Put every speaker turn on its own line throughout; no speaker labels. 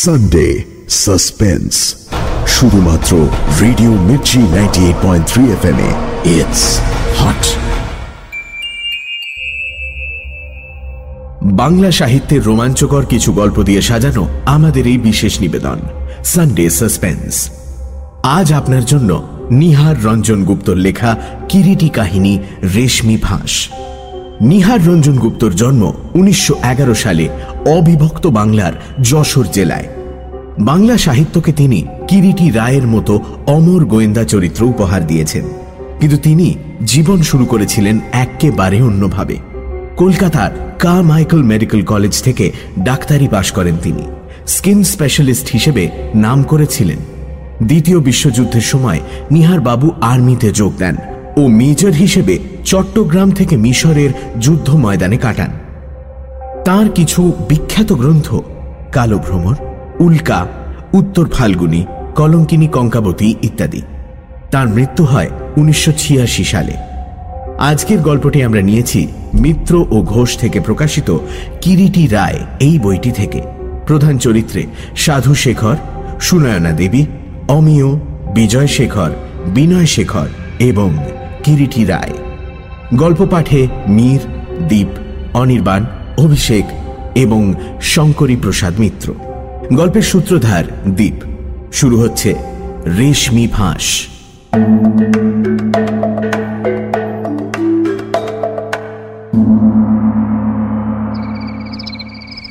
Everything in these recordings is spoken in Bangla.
Sunday suspense শুধুমাত্র radio Mirchi ninety eight point three F M A it's hot
Bangla সাহিত্যের রোমাঞ্চকর কিছু গল্প দিয়ে সাজানো আমাদের এই বিশেষ নিবেদন সানডে সাসপেন্স আজ আপনার জন্য নিহার রঞ্জন গুপ্তর লেখা কিরিটি কাহিনী রেশমি ফাঁস। নিহার রঞ্জন গুপ্তর জন্ম উনিশশো এগারো সালে অবিভক্ত বাংলার যশোর জেলায়। বাংলা সাহিত্যকে তিনি কিরিটি রায়ের মতো অমর গোয়েন্দা চরিত্র উপহার দিয়েছেন। কিন্তু তিনি জীবন শুরু করেছিলেন একেবারে অন্যভাবে। কলকাতার কা মাইকেল মেডিকেল কলেজ থেকে ডাক্তারি পাশ করেন তিনি। স্কিন স্পেশালিস্ট হিসেবে নাম করেছিলেন। দ্বিতীয় বিশ্বযুদ্ধের সময় নিহার বাবু আর্মিতে যোগ দেন। ও মেজর হিসেবে চট্টগ্রাম থেকে মিশরের যুদ্ধ ময়দানে কাটান। তার কিছু বিখ্যাত গ্রন্থ, কালো ভ্রমর, উল্কা, উত্তর ফাল্গুনী, কলঙ্কিনী কঙ্কাবতী ইত্যাদি। তার মৃত্যু হয় উনিশশো ছিয়াশি সালে। আজকের গল্পটি আমরা নিয়েছি মিত্র ও ঘোষ থেকে প্রকাশিত কিরিটি রায় এই বইটি থেকে। প্রধান চরিত্রে সাধু শেখর, সুনয়না দেবী, অমিয়, বিজয় শেখর, বিনয় শেখর এবং কিরিটি রায়। গল্প পাঠে মীর, দীপ, অনির্বাণ, অভিষেক এবং শঙ্করী প্রসাদ মিত্র। গল্পের সূত্রধার দীপ। শুরু হচ্ছে রেশমি ফাঁস।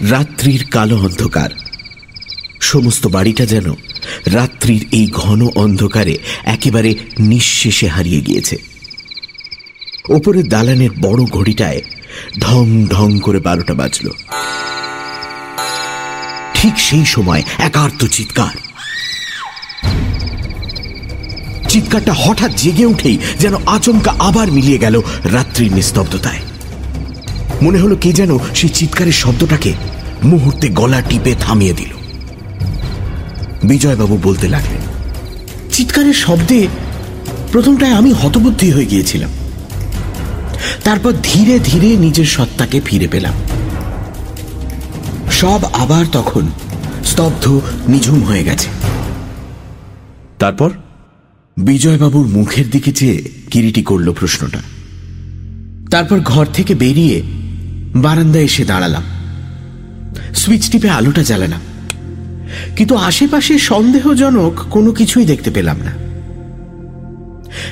রাত্রির কালো অন্ধকার। সমস্ত বাড়িটা যেন রাত্রির এই ঘন অন্ধকারে একেবারে নিঃশেষে হারিয়ে গিয়েছে। ওপরের দালানের বড় ঘড়িটায় ঢং ঢং করে বারোটা বাজল। ঠিক সেই সময় একার্ত চিৎকার। চিৎকারটা হঠাৎ জেগে উঠেই যেন আচমকা আবার মিলিয়ে গেল রাত্রির নিস্তব্ধতায়। মনে হলো কে যেন সেই চিৎকারের শব্দটাকে মুহূর্তে গলা টিপে থামিয়ে দিল। বিজয়বাবু বলতে লাগলেন, চিৎকারের শব্দে প্রথমটায় আমি হতবুদ্ধি হয়ে গিয়েছিলাম। তারপর ধীরে ধীরে নিজের সত্তাকে ফিরে পেলাম। সব আবার তখন স্তব্ধ নিঝুম হয়ে গেছে। তারপর? বিজয়বাবুর মুখের দিকে চেয়ে কিরিটি করল প্রশ্নটা। তারপর ঘর থেকে বেরিয়ে বারান্দায় এসে দাঁড়ালাম। সুইচ টিপে আলোটা জ্বালালাম। কিন্তু আশেপাশে সন্দেহজনক কোনো কিছুই দেখতে পেলাম না।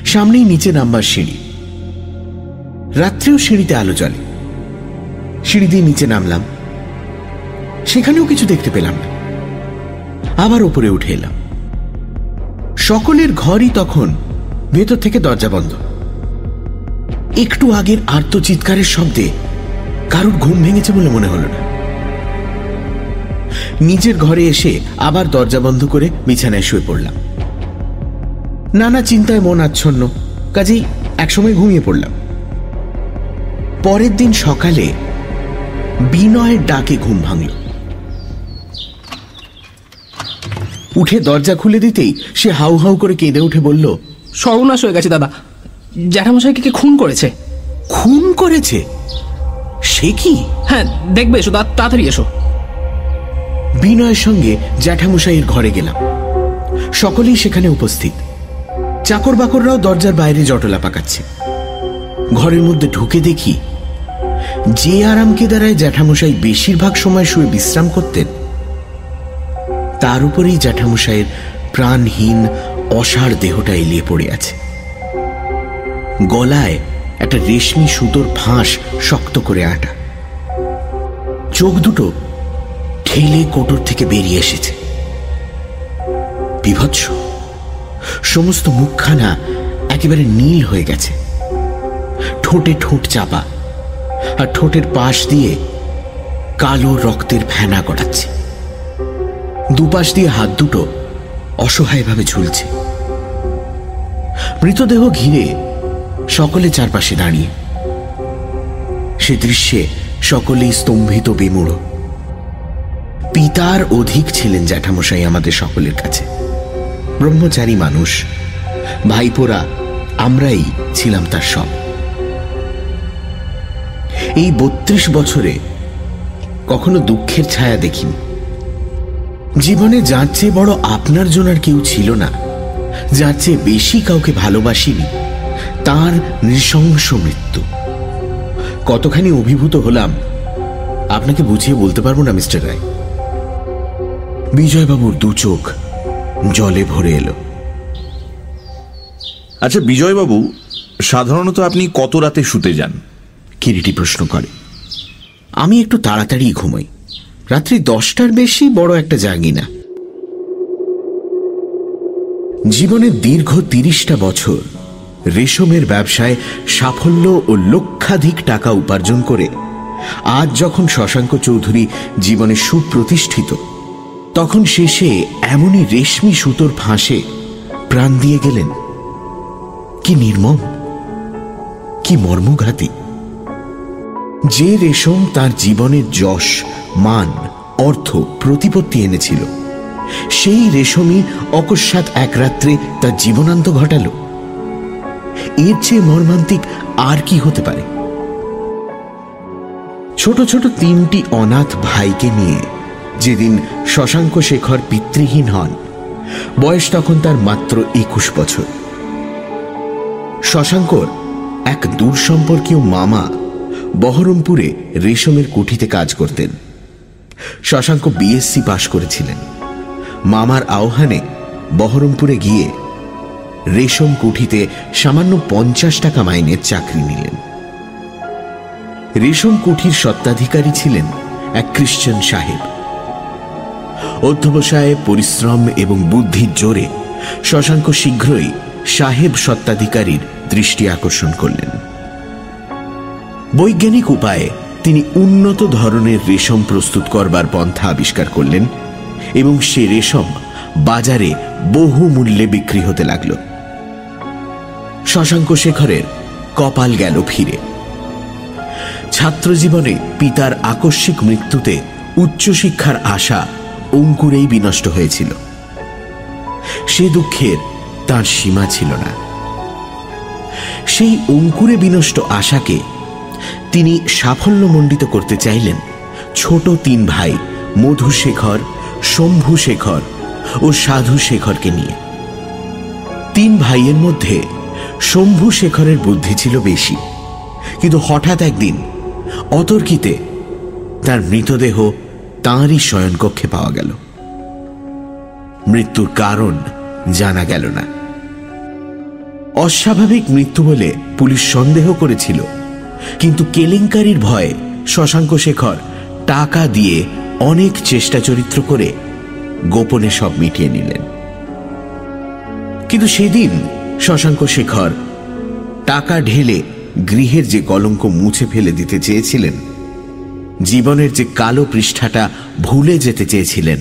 সামনেই নিচে নাম্বার সিঁড়ি। রাত্রেও সিঁড়িতে আলো জ্বলে। সিঁড়ি দিয়ে নিচে নামলাম। সেখানেও কিছু দেখতে পেলাম না। আবার উপরে উঠে এলাম। সকলের ঘরই তখন ভেতর থেকে দরজা বন্ধ। একটু আগের আর্ত চিৎকারের শব্দে কারুর ঘুম ভেঙেছে বলে মনে হলো না। নিজের ঘরে এসে আবার দরজা বন্ধ করে বিছানায় শুয়ে পড়লাম। নানা চিন্তায় মন আচ্ছন্ন, কাজেই একসময় ঘুমিয়ে পড়লাম। পরের দিন সকালে বিনয়ের ডাকে ঘুম ভাঙল। উঠে দরজা খুলে দিতেই সে হাউ হাউ করে কেঁদে উঠে বলল
সর্বনাশ হয়ে গেছে দাদা। জ্যাঠামশাইকে কে খুন করেছে?
খুন করেছে? সে কি?
হ্যাঁ দেখবে এসো তাড়াতাড়ি এসো।
বিনয়ের সঙ্গে জ্যাঠামশাইয়ের ঘরে গেলাম। সকলেই সেখানে উপস্থিত। চাকর বাকররাও দরজার বাইরে জটলা পাকাচ্ছে। ঘরের মধ্যে ঢুকে দেখি, যে আরামকে দ্বারায় জ্যাঠামশাই বেশিরভাগ সময় শুয়ে বিশ্রাম করতেন, তার উপরেই জ্যাঠামশাইয়ের প্রাণহীন, অসার দেহটা এলিয়ে পড়ে আছে। গলায় একটা রেশমি সুতোর ফাঁস শক্ত করে আটা। চোখ দুটো ঠেলে কোটর থেকে বেরিয়ে এসেছে। বিভৎস, সমস্ত মুখখানা একেবারে নীল হয়ে গেছে। ঠোঁটে ঠোঁট চাপা আর ঠোঁটের পাশ দিয়ে কালো রক্তের ফেনা করাচ্ছে দুপাশ দিয়ে হাত দুটো অসহায়ভাবে ঝুলছে। মৃতদেহ ঘিরে সকলে চারপাশে দাঁড়িয়ে। সে দৃশ্যে সকলেই স্তম্ভিত বিমূঢ়। পিতার অধিক ছিলেন জ্যাঠামশাই আমাদের সকলের কাছে। ব্রহ্মচারী মানুষ, ভাইপোরা, আমরাই ছিলাম তার সব। এই বত্রিশ বছরে কখনো দুঃখের ছায়া দেখিনি। জীবনে যার চেয়ে বড় আপনার জন্য আর কেউ ছিল না, যার চেয়ে বেশি কাউকে ভালোবাসিনি, তার নৃশংস মৃত্যু। কতখানি অভিভূত হলাম, আপনাকে বুঝিয়ে বলতে পারব না, মিস্টার রায়। বিজয়বাবুর দু চোখ জলে ভরে এলো।
আচ্ছা বিজয়বাবু, সাধারণত আপনি কত রাতে শুতে যান?
কিরিটি প্রশ্ন করে। আমি একটু তাড়াতাড়ি ঘুমাই। রাত্রি দশটার বেশি বড় একটা জাগি না জীবনের দীর্ঘ তিরিশটা বছর রেশমের ব্যবসায় সাফল্য ও লক্ষাধিক টাকা উপার্জন করে আজ যখন শশাঙ্ক চৌধুরী জীবনে সুপ্রতিষ্ঠিত, তখন শেষে এমনই রেশমি সুতোর ফাঁসে প্রাণ দিয়ে গেলেন। কি নির্মম, কি মর্মঘাতী। যে রেশম তার জীবনের যশ, মান, অর্থ, প্রতিপত্তি এনেছিল, সেই রেশমই অকস্মাৎ এক রাত্রে তার জীবনান্ত ঘটাল। এর চেয়ে মর্মান্তিক আর কি হতে পারে? ছোট ছোট তিনটি অনাথ ভাইকে নিয়ে যেদিন শশাঙ্ক শেখর পিতৃহীন হন, বয়স তখন তার মাত্র একুশ বছর। শশাঙ্কর এক দূর সম্পর্কীয় মামা বহরমপুরে রেশমের কুঠিতে কাজ করতেন। শশাঙ্ক বিএসসি পাশ করেছিলেন। মামার আহ্বানে বহরমপুরে গিয়ে রেশম কুঠিতে সামান্য পঞ্চাশ টাকা মাইনের চাকরি নিলেন। রেশম কুঠির সত্ত্বাধিকারী ছিলেন এক খ্রিশ্চান সাহেব। অধ্যবসায়ে পরিশ্রম এবং বুদ্ধির জোরে শশাঙ্ক শীঘ্রই সাহেব সত্ত্বাধিকারীর দৃষ্টি আকর্ষণ করলেন। বৈজ্ঞানিক উপায়ে তিনি উন্নত ধরনের রেশম প্রস্তুত করবার পন্থা আবিষ্কার করলেন এবং সে রেশম বাজারে বহু মূল্যে বিক্রি হতে লাগল। শশাঙ্ক শেখরের কপাল গেল ফিরে। ছাত্রজীবনে পিতার আকস্মিক মৃত্যুতে উচ্চশিক্ষার আশা অঙ্কুরেই বিনষ্ট হয়েছিল। সে দুঃখের তার সীমা ছিল না। সেই অঙ্কুরে বিনষ্ট আশাকে তিনি সাফল্যমণ্ডিত করতে চাইলেন। ছোট তিন ভাই, মধুশেখর শম্ভু শেখর ও সাধু শেখরকে নিয়ে। তিন ভাইয়ের মধ্যে শম্ভু শেখরের বুদ্ধি ছিল বেশি। কিন্তু হঠাৎ একদিন অতর্কিতে তার মৃতদেহ তাঁরই শয়নকক্ষে পাওয়া গেল। মৃত্যুর কারণ জানা গেল না। অস্বাভাবিক মৃত্যু বলে পুলিশ সন্দেহ করেছিল। কিন্তু কেলেঙ্কারির ভয়ে শশাঙ্ক শেখর টাকা দিয়ে অনেক চেষ্টা চরিত্র করে গোপনে সব মিটিয়ে নিলেন। কিন্তু সেদিন শশাঙ্ক শেখর টাকা ঢেলে গৃহের যে কলঙ্ক মুছে ফেলে দিতে চেয়েছিলেন, জীবনের যে কালো পৃষ্ঠাটা ভুলে যেতে চেয়েছিলেন,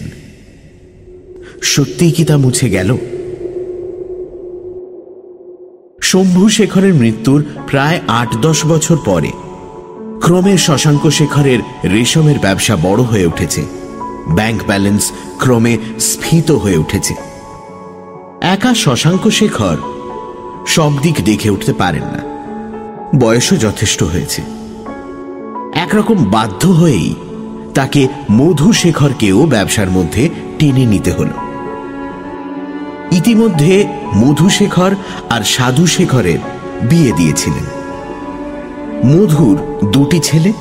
সত্যিই কি তা মুছে গেল? শম্ভু শেখরের মৃত্যুর প্রায় আট দশ বছর পরে। ক্রমে শশাঙ্ক শেখরের রেশমের ব্যবসা বড় হয়ে উঠেছে। ব্যাংক ব্যালেন্স ক্রমে স্ফীত হয়ে উঠেছে। একা শশাঙ্ক শেখর সব দিক দেখে উঠতে পারেন না। বয়সও যথেষ্ট হয়েছে। একরকম বাধ্য হয়েই তাকে মধু শেখরকেও ব্যবসার মধ্যে টেনে নিতে হল। ইতিমধ্যে মধুশেখর আর সাধু শেখরের বিয়ে দিয়েছিলেন। মধুর দুটি ছেলে,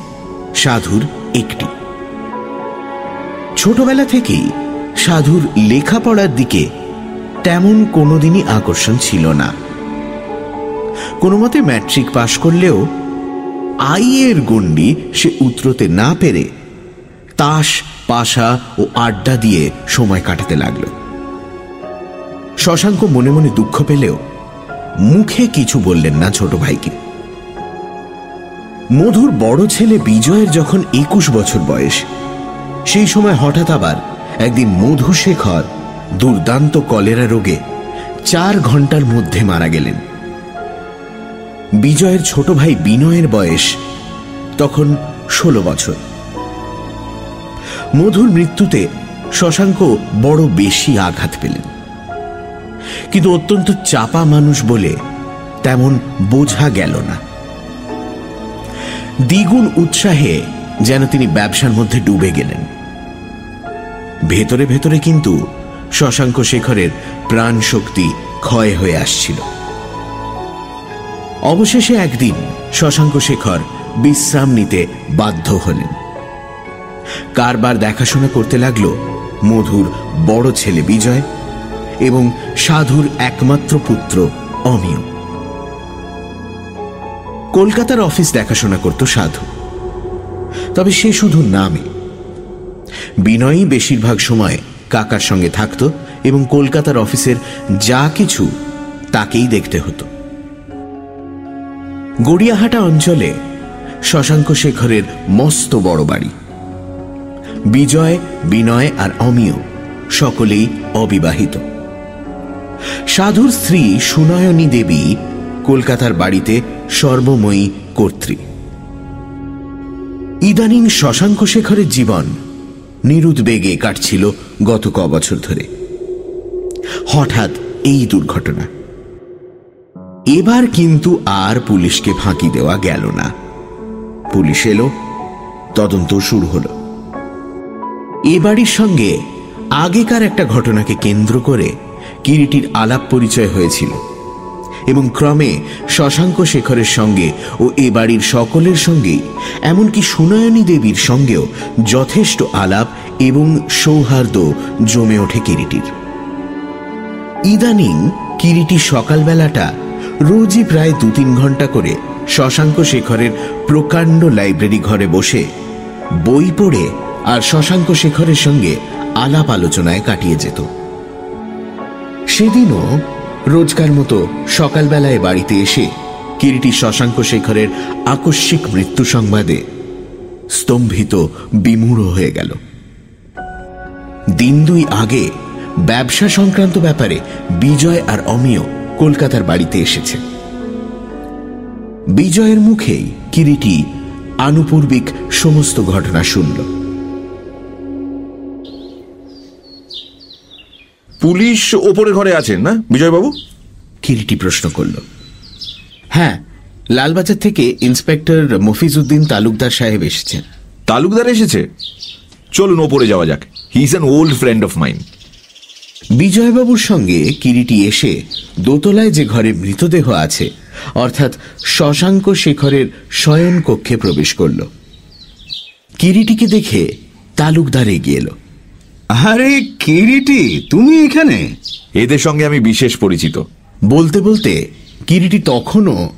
সাধুর একটি। ছোটবেলা থেকেই সাধুর লেখাপড়ার দিকে তেমন কোনোদিনই আকর্ষণ ছিল না। কোনো মতে ম্যাট্রিক পাশ করলেও আইয়ের গণ্ডি সে উতরতে না পেরে তাস, পাশা ও আড্ডা দিয়ে সময় কাটাতে লাগল। শশাঙ্ক মনে মনে দুঃখ পেলেও মুখে কিছু বললেন না ছোট ভাইকে। মধুর বড় ছেলে বিজয়ের যখন একুশ বছর বয়স, সেই সময় হঠাৎ আবার একদিন মধুশেখর দুর্দান্ত কলেরা রোগে চার ঘণ্টার মধ্যে মারা গেলেন। বিজয়ের ছোট ভাই বিনয়ের বয়স তখন ষোলো বছর। মধুর মৃত্যুতে শশাঙ্ক বড় বেশি আঘাত পেলেন। কিন্তু অত্যন্ত চাপা মানুষ বলে তেমন বোঝা গেল না। দ্বিগুণ উৎসাহে যেন তিনি ব্যবসার মধ্যে ডুবে গেলেন। ভেতরে ভেতরে কিন্তু শশাঙ্ক শেখরের প্রাণ শক্তি ক্ষয় হয়ে আসছিল। অবশেষে একদিন শশাঙ্ক শেখর বিশ্রাম নিতে বাধ্য হলেন। কারবার দেখাশোনা করতে লাগল মধুর বড় ছেলে বিজয় এবং সাধুর একমাত্র পুত্র, অমিয়। কলকাতার অফিস দেখাশোনা করত সাধু। তবে সে শুধু নামে। বিনয়ই বেশিরভাগ সময় কাকার সঙ্গে থাকত এবং কলকাতার অফিসের যা কিছু তাকেই দেখতে হতো। গড়িয়াহাটা অঞ্চলে শশাঙ্ক শেখরের মস্ত বড় বাড়ি। বিজয়, বিনয় আর অমিয় সকলেই অবিবাহিত। সাধুর স্ত্রী সুনয়নী দেবী কলকাতার বাড়িতে সর্বময়ী কর্ত্রী। ইদানিং শশাঙ্ক শেখরের জীবন নিরুদ্বেগে কাটছিল গত ক বছর ধরে। হঠাৎ এই দুর্ঘটনা। এবার কিন্তু আর পুলিশকে ফাঁকি দেওয়া গেল না। পুলিশ এলো, তদন্ত শুরু হলো। এ বাড়ির সঙ্গে আগেকার একটা ঘটনাকে কেন্দ্র করে কিরিটির আলাপ পরিচয় হয়েছিল। এবং ক্রমে শশাঙ্ক শেখরের সঙ্গে ও এ বাড়ির সকলের সঙ্গেই, এমনকি সুনয়নী দেবীর সঙ্গেও যথেষ্ট আলাপ এবং সৌহার্দ্য জমে ওঠে কিরিটির। ইদানিং কিরিটি সকালবেলাটা রোজই প্রায় দু তিন ঘণ্টা করে শশাঙ্ক শেখরের প্রকাণ্ড লাইব্রেরি ঘরে বসে বই পড়ে আর শশাঙ্ক শেখরের সঙ্গে আলাপ আলোচনায় কাটিয়ে যেত। সেদিনও রোজকার মতো সকালবেলায় বাড়িতে এসে কিরিটি শশাঙ্ক শেখরের আকস্মিক মৃত্যু সংবাদে স্তম্ভিত বিমূঢ় হয়ে গেল। দিন দুই আগে ব্যবসা সংক্রান্ত ব্যাপারে বিজয় আর অমিয় কলকাতার বাড়িতে এসেছে। বিজয়ের মুখেই কিরিটি আনুপূর্বিক সমস্ত ঘটনা শুনল।
পুলিশ ওপরের ঘরে আছেন না? বিজয়বাবু?
কিরিটি প্রশ্ন করল। হ্যাঁ লালবাজার থেকে ইন্সপেক্টর মফিজউদ্দিন তালুকদার সাহেব এসেছেন।
তালুকদার এসেছে? চলুন ওপরে যাওয়া যাক। He is an old friend of mine
বিজয়বাবুর সঙ্গে কিরিটি এসে দোতলায় যে ঘরে মৃতদেহ আছে অর্থাৎ শশাঙ্ক শেখরের শয়ন কক্ষে প্রবেশ করল। কিরিটিকে দেখে তালুকদার এগিয়ে এলো।
আরে কিরিটি তুমি এখানে?
এদের সঙ্গে আমি বিশেষ পরিচিত।
বলতে বলতে কিরিটি তখনও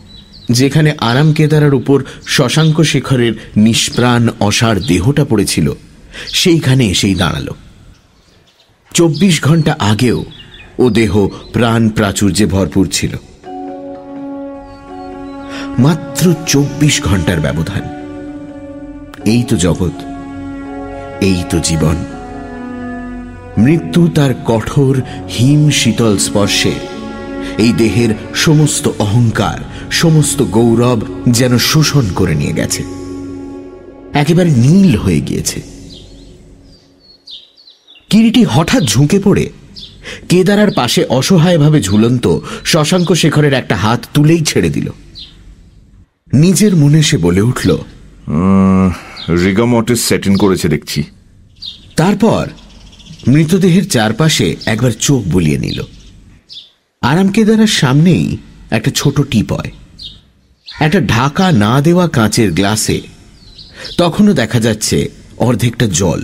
যেখানে আরাম কেদারার উপর শশাঙ্ক শেখরের নিষ্প্রাণ অসার দেহটা পড়েছিল সেইখানে এসেই দাঁড়াল। চব্বিশ ঘণ্টা আগেও ও দেহ প্রাণ প্রাচুর্যে ভরপুর ছিল। মাত্র চব্বিশ ঘণ্টার ব্যবধান। এই তো জগৎ এই তো জীবন। মৃত্যু তার কঠোর হিম শীতল স্পর্শে। এই দেহের সমস্ত অহংকার সমস্ত গৌরব যেন শোষণ করে নিয়ে গেছে। একেবারে নীল হয়ে গিয়েছে। কিরিটি হঠাৎ ঝুঁকে পড়ে। কেদারার পাশে অসহায়ভাবে ঝুলন্ত শশাঙ্ক শেখরের একটা হাত তুলেই ছেড়ে দিল। নিজের মনে সে বলে উঠল
রিগামটিস সেট ইন করেছে দেখছি।
তারপর মৃতদেহের চারপাশে একবার চোখ বুলিয়ে নিল। আরাম কেদারার সামনেই একটা ছোট টিপয় একটা ঢাকা না দেওয়া কাঁচের গ্লাসে তখনও দেখা যাচ্ছে অর্ধেকটা জল।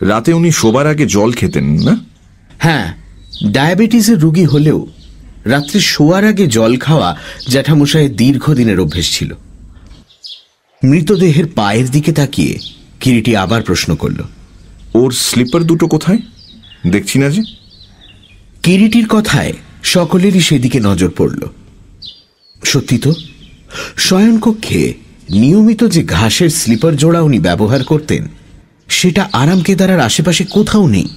রাতে উনি শোবার আগে জল খেতেন না?
হ্যাঁ ডায়াবেটিসের রুগী হলেও রাত্রে শোয়ার আগে জল খাওয়া জ্যাঠামশাইয়ের দীর্ঘদিনের অভ্যেস ছিল। মৃতদেহের পায়ের দিকে তাকিয়ে কিরিটি আবার প্রশ্ন করল।
ওর স্লিপার দুটো কোথায়? দেখছি না যে।
কিরিটির কথায় সকলেরই সেদিকে নজর পড়ল। সত্যি তো শয়নকক্ষে নিয়মিত যে ঘাসের স্লিপার জোড়া উনি ব্যবহার করতেন সেটা আরাম কেদারার আশেপাশে কোথাও নেই।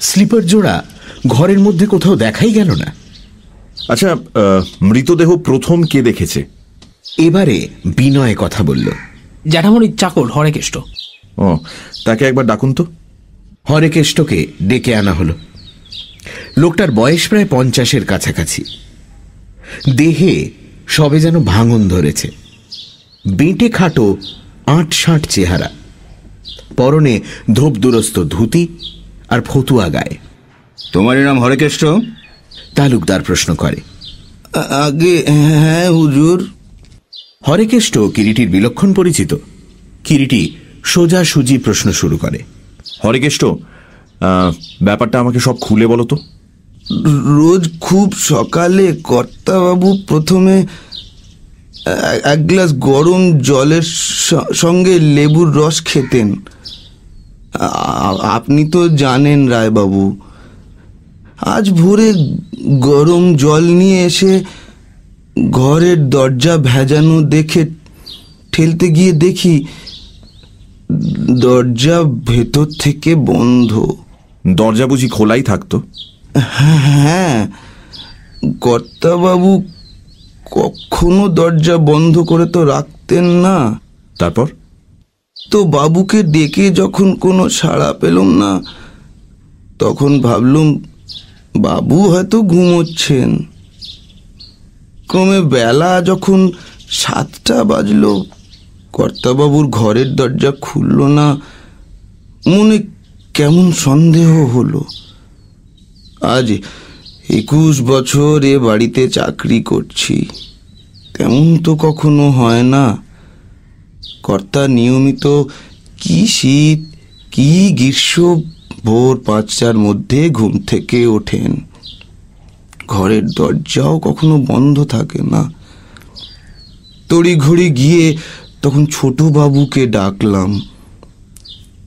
স্লিপার জোড়া ঘরের মধ্যে কোথাও দেখাই গেল না।
আচ্ছা আহ, মৃতদেহ প্রথম কে দেখেছে?
এবারে বিনয় কথা বলল।
জ্যাঠামণির চাকর হরেকেষ্ট।
ও তাকে একবার ডাকুন তো।
হরেকেষ্টকে ডেকে আনা হলো। লোকটার বয়স প্রায় পঞ্চাশের কাছাকাছি। দেহে সবে যেন ভাঙন ধরেছে। বেঁটে খাটো আট ষাট চেহারা। পরনে ধূপ ধোপদুরস্ত ধুতি আর ফতুয়া গায়ে।
তোমারই নাম হরেকেষ্ট?
তালুকদার প্রশ্ন করে।
আগে হ্যাঁ হুজুর।
হরেকেষ্ট কিরিটির বিলক্ষণ পরিচিত। কিরিটি সোজা সুজি প্রশ্ন শুরু করে।
হরেকেষ্ট ব্যাপারটা আমাকে সব খুলে বলো তো।
রোজ খুব সকালে কর্তাবাবু প্রথমে এক গ্লাস গরম জলের সঙ্গে লেবুর রস খেতেন। আপনি তো জানেন রায়বাবু আজ ভোরে গরম জল নিয়ে এসে ঘরের দরজা ভেজানো দেখে ঠেলতে গিয়ে দেখি দরজা ভেতর থেকে বন্ধ।
দরজা বুঝি খোলাই থাকতো?
হ্যাঁ কর্তাবাবু কখনো দরজা বন্ধ করে তো রাখতেন না।
তারপর?
তো বাবুকে ডেকে যখন কোনো সাড়া পেলাম না তখন ভাবলুম বাবু হয়তো ঘুমোচ্ছেন। ক্রমে বেলা যখন সাতটা বাজলো কর্তাবাবুর ঘরের দরজা খুলল না। মনে কেমন সন্দেহ হলো। আজ একুশ বছর এ বাড়িতে চাকরি করছি। তেমন তো কখনো হয় না। কর্তা নিয়মিত কি শীত, কি গ্রীষ্ম, ভোর পাঁচটার মধ্যে ঘুম থেকে ওঠেন। ঘরের দরজাও কখনো বন্ধ থাকে না। তড়িঘড়ি গিয়ে তখন ছোট বাবুকে ডাকলাম।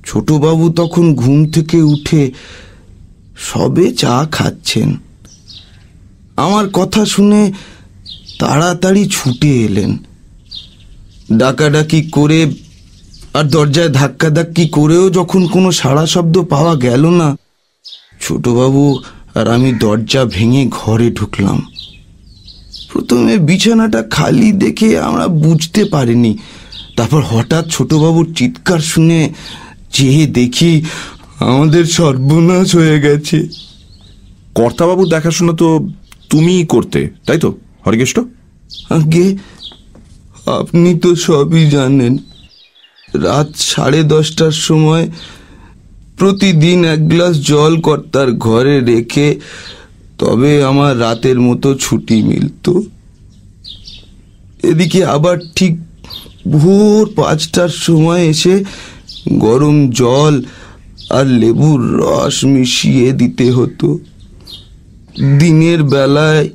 ছোট বাবু তখন ঘুম থেকে উঠে সবে চা খাচ্ছেন। আমার কথা শুনে তাড়াতাড়ি ছুটে এলেন। ডাকাডাকি করে আর দরজায় ধাক্কা ধাক্কি করেও যখন কোনো সাড়া শব্দ পাওয়া গেল না, ছোটবাবু আর আমি দরজা ভেঙে ঘরে ঢুকলাম। প্রথমে বিছানাটা খালি দেখে আমরা বুঝতে পারিনি তারপর হঠাৎ ছোটবাবুর চিৎকার শুনে চেয়ে দেখি আমাদের সর্বনাশ হয়ে গেছে।
কর্তাবাবুর দেখাশোনা তো তুমিই করতে তাই তো হরিকেষ্ট?
আগে আপনি তো সবই জানেন রাত সাড়ে দশটার সময় প্রতিদিন এক গ্লাস জল কর্তার ঘরে রেখে তবে আমার রাতের মতো ছুটি মিলত। এদিকে আবার ঠিক ভোর পাঁচটার সময় এসে গরম জল আর লেবুর রস মিশিয়ে দিতে হতো। দিনের বেলায়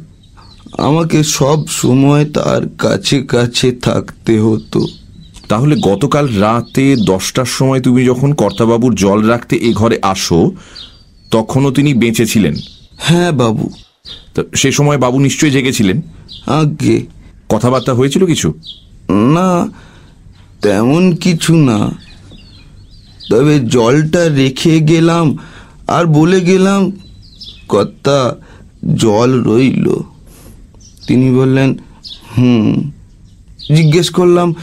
আমাকে সব সময় তার কাছে কাছে থাকতে হতো।
তাহলে গতকাল রাতে দশটার সময় তুমি যখন কর্তাবাবুর জল রাখতে এ ঘরে আসো তখনও তিনি বেঁচে ছিলেন
হ্যাঁ বাবু।
তা সে সময় বাবু নিশ্চয়ই জেগেছিলেন?
আগে।
কথাবার্তা হয়েছিল কিছু?
না তেমন কিছু না। তবে জলটা রেখে গেলাম আর বলে গেলাম কর্তা জল রইল। তিনি বললেন হুম। জিজ্ঞেস করলাম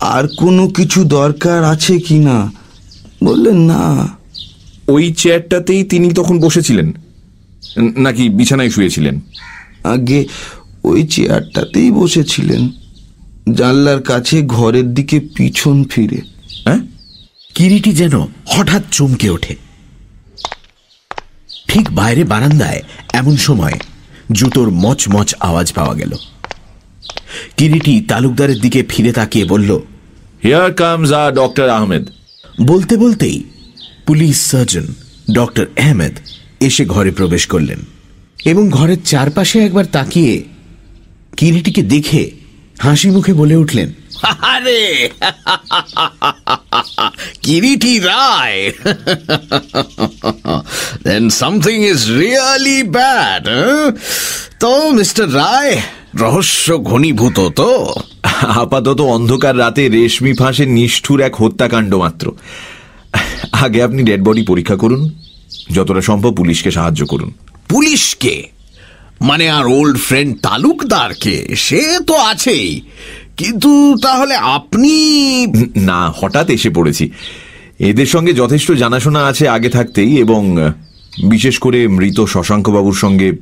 আর কোনো কিছু দরকার আছে কি না? বললেন না।
ওই চেয়ারটাতেই তিনি তখন বসেছিলেন নাকি বিছানায় শুয়েছিলেন?
আগে ওই চেয়ারটাতেই বসেছিলেন। জানলার কাছে ঘরের দিকে পিছন ফিরে।
হ্যাঁ?
কিরিটি যেন হঠাৎ চমকে ওঠে। ঠিক বাইরে বারান্দায় এমন সময় জুতোর মচমচ আওয়াজ পাওয়া গেল। কিরিটি তালুকদারের দিকে ফিরে তাকিয়ে বলল
হিয়ার কামস আর ডক্টর আহমেদ
বলতে বলতেই পুলিশ সার্জন ডক্টর আহমেদ এসে ঘরে প্রবেশ করলেন এবং ঘরের চারপাশে একবার তাকিয়ে কিরিটিকে দেখে হাসি মুখে বলে উঠলেন আরে! Kiriti Roy! Then something is really bad তো মিস্টার রায় রহস্য ঘনীভূত তো?
আপাতত অন্ধকার রাতে রেশমি ফাঁসের নিষ্ঠুর এক হত্যাকাণ্ড মাত্র। আগে আপনি ডেড বডি পরীক্ষা করুন। যতটা সম্ভব পুলিশকে সাহায্য করুন।
পুলিশকে? মানে আর ওল্ড ফ্রেন্ড তালুকদারকে সে তো আছেই। কিন্তু তাহলে আপনি
না হঠাৎ এসে পড়েছি। এদের সঙ্গে যথেষ্ট জানাশোনা আছে আগে থাকতেই এবং বিশেষ করে মৃত শশাঙ্কবাবুর সঙ্গে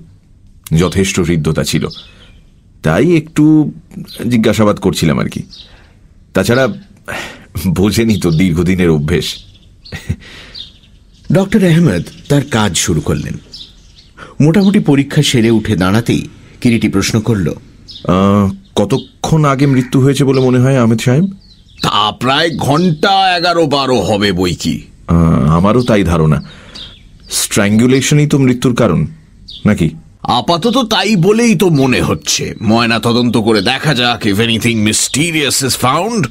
যথেষ্ট হৃদ্যতা ছিল। তাই একটু জিজ্ঞাসাবাদ করছিলাম আর কি। তাছাড়া বোঝেনি তো দীর্ঘদিনের অভ্যেস।
ডক্টর আহমেদ তার কাজ শুরু করলেন। মোটামুটি পরীক্ষা সেরে উঠে দাঁড়াতেই কিরিটি প্রশ্ন করল
কতক্ষণ আগে মৃত্যু হয়েছে বলে মনে হয় আহমেদ সাহেব?
তা প্রায় ঘণ্টা এগারো বারো হবে বই কি।
আমারও তাই ধারণা। স্ট্র্যাঙ্গুলেশনই তো মৃত্যুর কারণ নাকি?
আপাতত তাই বলেই তো মনে হচ্ছে। ময়না তদন্ত করে দেখা যাক if anything mysterious is found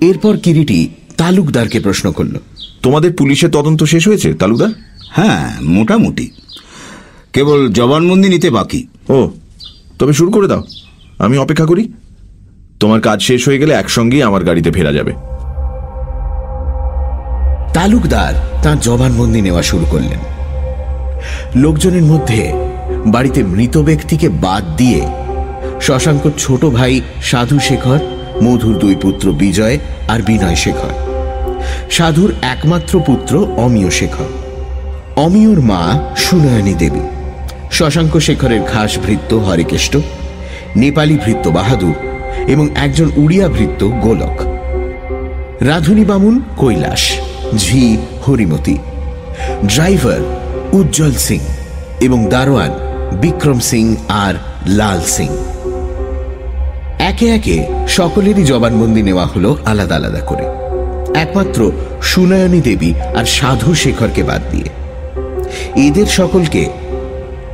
এরপর কিরিটি তালুকদারকে প্রশ্ন করল
তোমাদের পুলিশের তদন্ত শেষ হয়েছে তালুকদার?
হ্যাঁ মোটামুটি। কেবল জবানবন্দি নিতে বাকি।
ও তবে শুরু করে দাও। আমি অপেক্ষা করি। তোমার কাজ শেষ হয়ে গেলে একসঙ্গেই আমার গাড়িতে ফেরা যাবে।
তালুকদার তাঁর জবানবন্দি নেওয়া শুরু করলেন। লোকজনের মধ্যে বাড়িতে মৃত ব্যক্তিকে বাদ দিয়ে শশাঙ্কর ছোট ভাই সাধু শেখর মধুর দুই পুত্র বিজয় আর বিনয় শেখর। সাধুর একমাত্র পুত্র অমিয় শেখর। অমিয়র মা সুনয়নী দেবী। শশাঙ্ক শেখরের ঘাস ভৃত্য হরিকেষ্ট, নেপালি ভৃত্য বাহাদুর এবং একজন উড়িয়া ভৃত্য গোলক। রাধুনী বামুন কৈলাস, ঝি হরিমতি, ড্রাইভার উজ্জ্বল সিং এবং দারোয়ান বিক্রম সিং আর লাল সিং। একে একে সকলেরই জবানবন্দি নেওয়া হলো আলাদা আলাদা করে। একমাত্র সুনয়নী দেবী আর সাধু শেখরকে বাদ দিয়ে। এদের সকলকে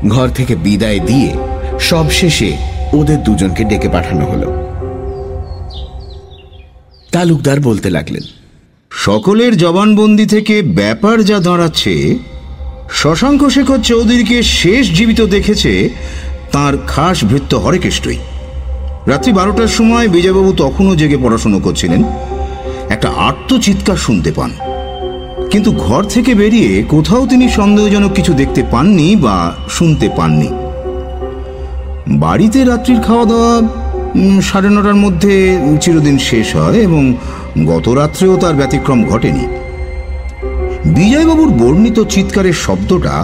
ঘর থেকে বিদায় দিয়ে সবশেষে ওদের দুজনকে ডেকে পাঠানো হলো। তালুকদার বলতে লাগলেন,
সকলের জবানবন্দি থেকে ব্যাপার যা দাঁড়াচ্ছে, শশাঙ্ক শেখর চৌধুরীকে শেষ জীবিত দেখেছে তার খাস ভৃত্য হরেকেষ্টই। রাত্রি বারোটার সময় বিজয়বাবু তখনও জেগে পড়াশুনো করছিলেন। একটা আত্মচিৎকার শুনতে পান। কিন্তু ঘর থেকে বেরিয়ে কোথাও তিনি সন্দেহজনক কিছু দেখতে পাননি বা শুনতে পাননি। বাড়িতে রাত্রির খাওয়া দাওয়া সাড়ে নটার মধ্যে চিরদিন শেষ হয় এবং গত রাত্রেও তার ব্যতিক্রম ঘটেনি। বিজয়বাবুর বর্ণিত চিৎকারের শব্দটা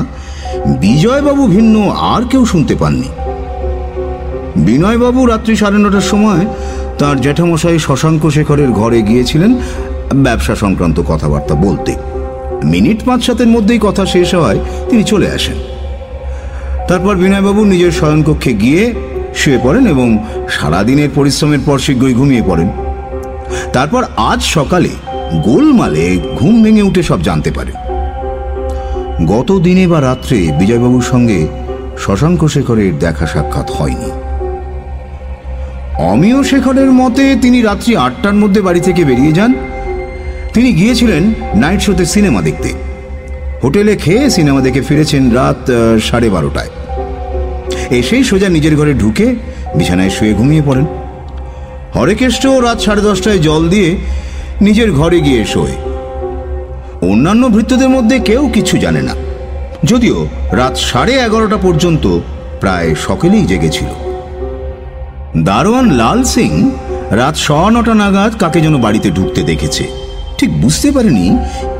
বিজয়বাবু ভিন্ন আর কেউ শুনতে পাননি। বিনয়বাবু রাত্রি সাড়ে নটার সময় তার জ্যাঠামশাই শশাঙ্ক শেখরের ঘরে গিয়েছিলেন ব্যবসা সংক্রান্ত কথাবার্তা বলতে। মিনিট পাঁচ সাতের মধ্যেই কথা শেষ হয় তিনি চলে আসেন। তারপর বিনয়বাবু নিজের শয়নকক্ষে গিয়ে শুয়ে পড়েন এবং সারাদিনের পরিশ্রমের পর শীঘ্রই ঘুমিয়ে পড়েন। তারপর আজ সকালে গোলমালে ঘুম ভেঙে উঠে সব জানতে পারে। গত দিনে বা রাত্রে বিজয়বাবুর সঙ্গে শশাঙ্ক শেখরের দেখা সাক্ষাৎ হয়নি। অমিয় শেখরের মতে তিনি রাত্রি আটটার মধ্যে বাড়ি থেকে বেরিয়ে যান তিনি গিয়েছিলেন নাইট শোতে সিনেমা দেখতে। হোটেলে খেয়ে সিনেমা দেখে ফিরেছেন রাত সাড়ে বারোটায়। এসেই সোজা নিজের ঘরে ঢুকে বিছানায় শুয়ে ঘুমিয়ে পড়েন। হরেকেষ্ট রাত সাড়ে দশটায় জল দিয়ে নিজের ঘরে গিয়ে শোয়। অন্যান্য ভৃত্যদের মধ্যে কেউ কিছু জানে না। যদিও রাত সাড়ে এগারোটা পর্যন্ত প্রায় সকলেই জেগেছিল। দারোয়ান লাল সিং রাত সোয়া নটা নাগাদ কাকে যেন বাড়িতে ঢুকতে দেখেছে। ঠিক বুঝতে পারেনি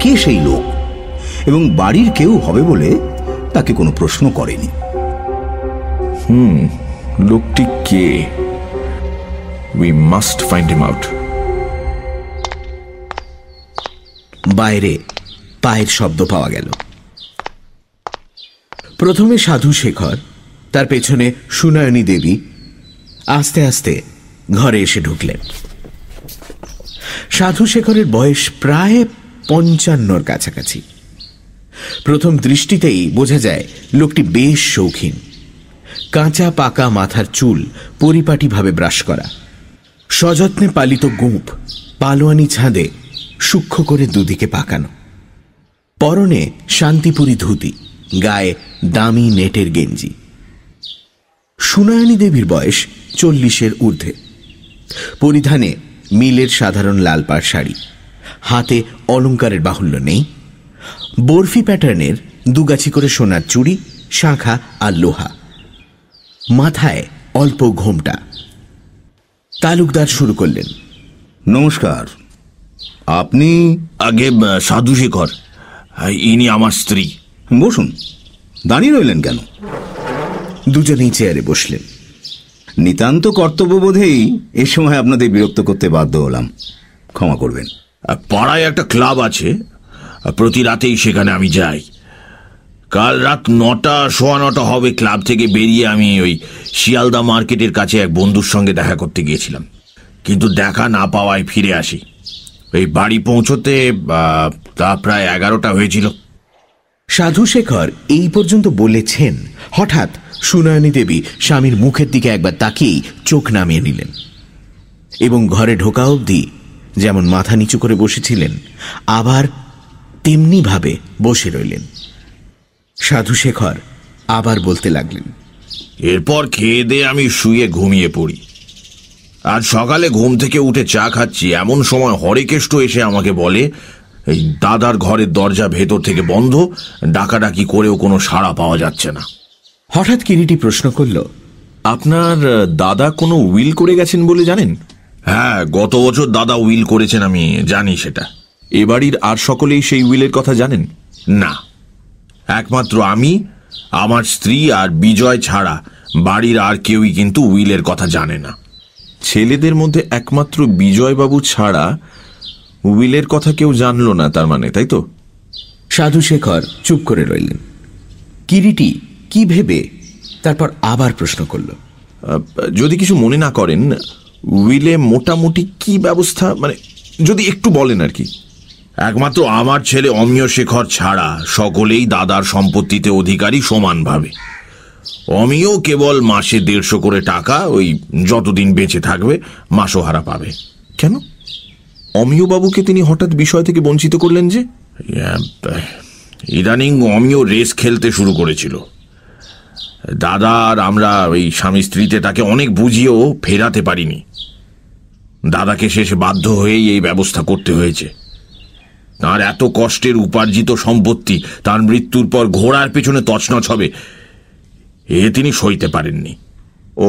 কে সেই লোক এবং বাড়ির কেউ হবে বলে তাকে কোনো প্রশ্ন করেনি।
হুম লোকটি কে? We must find him out
বাইরে পায়ের শব্দ পাওয়া গেল। প্রথমে সাধু শেখর তার পেছনে সুনয়নী দেবী আস্তে আস্তে ঘরে এসে ঢুকলেন। সাধু শেখরের বয়স প্রায় পঞ্চান্নর কাছাকাছি। প্রথম দৃষ্টিতেই বোঝা যায় লোকটি বেশ শৌখিন। কাঁচা পাকা মাথার চুল পরিপাটিভাবে ব্রাশ করা। সযত্নে পালিত গোঁপ পালোয়ানি ছাঁদে সূক্ষ্ম করে দুদিকে পাকানো। পরনে শান্তিপুরী ধুতি, গায়ে দামি নেটের গেঞ্জি। সুনয়নী দেবীর বয়স চল্লিশের ঊর্ধ্বে। পরিধানে মিলের সাধারণ লাল পাড় শাড়ি। হাতে অলংকারের বাহুল্য নেই। বরফি প্যাটার্নের দুগাছি করে সোনার চুড়ি শাঁখা আর লোহা। মাথায় অল্প ঘোমটা। তালুকদার শুরু করলেন।
নমস্কার। আপনি
আগে সাধু শেখর ইনি আমার স্ত্রী।
বসুন। দাঁড়িয়ে রইলেন কেন?
দুজনেই চেয়ারে বসলেন।
নিতান্ত কর্তব্যবোধেই এ সময় আপনাদের বিরক্ত করতে বাধ্য হলাম। ক্ষমা করবেন।
পাড়ায় একটা ক্লাব আছে প্রতি রাতেই সেখানে আমি যাই। কাল রাত নটা সোয়া নটা হবে ক্লাব থেকে বেরিয়ে আমি ওই শিয়ালদা মার্কেটের কাছে এক বন্ধুর সঙ্গে দেখা করতে গিয়েছিলাম। কিন্তু দেখা না পাওয়ায় ফিরে আসি। এই বাড়ি পৌঁছতে তা প্রায় এগারোটা হয়েছিল।
সাধু শেখর এই পর্যন্ত বলেছেন হঠাৎ সুনয়নী দেবী স্বামীর মুখের দিকে একবার তাকিয়েই চোখ নামিয়ে নিলেন এবং ঘরে ঢোকা অবধি যেমন মাথা নিচু করে বসেছিলেন, আবার তেমনি ভাবে বসে রইলেন। সাধু শেখর আবার বলতে লাগলেন,
এরপর খেয়ে দিয়ে আমি শুয়ে ঘুমিয়ে পড়ি। আজ সকালে ঘুম থেকে উঠে চা খাচ্ছি। এমন সময় হরেকেষ্ট এসে আমাকে বলে, এই দাদার ঘরের দরজা ভেতর থেকে বন্ধ, ডাকাডাকি করেও কোনো সাড়া পাওয়া যাচ্ছে না।
হঠাৎ কিরিটি প্রশ্ন করল
আপনার দাদা কোনো উইল করে গেছেন বলে জানেন? হ্যাঁ গত বছর দাদা উইল করেছেন আমি জানি সেটা। এ বাড়ির আর সকলেই সেই উইলের কথা জানেন? না। একমাত্র আমি আমার স্ত্রী আর বিজয় ছাড়া বাড়ির আর কেউই কিন্তু উইলের কথা জানে না। ছেলেদের মধ্যে একমাত্র বিজয়বাবু ছাড়া উইলের কথা কেউ জানলো না তার মানে তাই তো?
সাধু শেখর চুপ করে রইলেন। কিরিটি কি ভেবে? তারপর আবার প্রশ্ন করল।
যদি কিছু মনে না করেন, উইলে মোটামুটি কি ব্যবস্থা? মানে যদি একটু বলেন আর কি। একমাত্র আমার ছেলে অমিয় শেখর ছাড়া সকলেই দাদার সম্পত্তিতে অধিকারী সমানভাবে। অমিয় কেবল মাসে দেড়শো করে টাকা, ওই যতদিন বেঁচে থাকবে, মাসোহারা পাবে। কেন? অমিয় বাবুকে তিনি হঠাৎ বিষয় থেকে বঞ্চিত করলেন যে? ইদানিং অমিয় রেস খেলতে শুরু করেছিল। দাদা আর আমরা ওই স্বামী স্ত্রীতে তাকে অনেক বুঝিয়েও ফেরাতে পারিনি। দাদাকে শেষে বাধ্য হয়েই এই ব্যবস্থা করতে হয়েছে। তার এত কষ্টের উপার্জিত সম্পত্তি তার মৃত্যুর পর ঘোড়ার পেছনে তছনছ হবে এ তিনি সইতে পারেননি। ও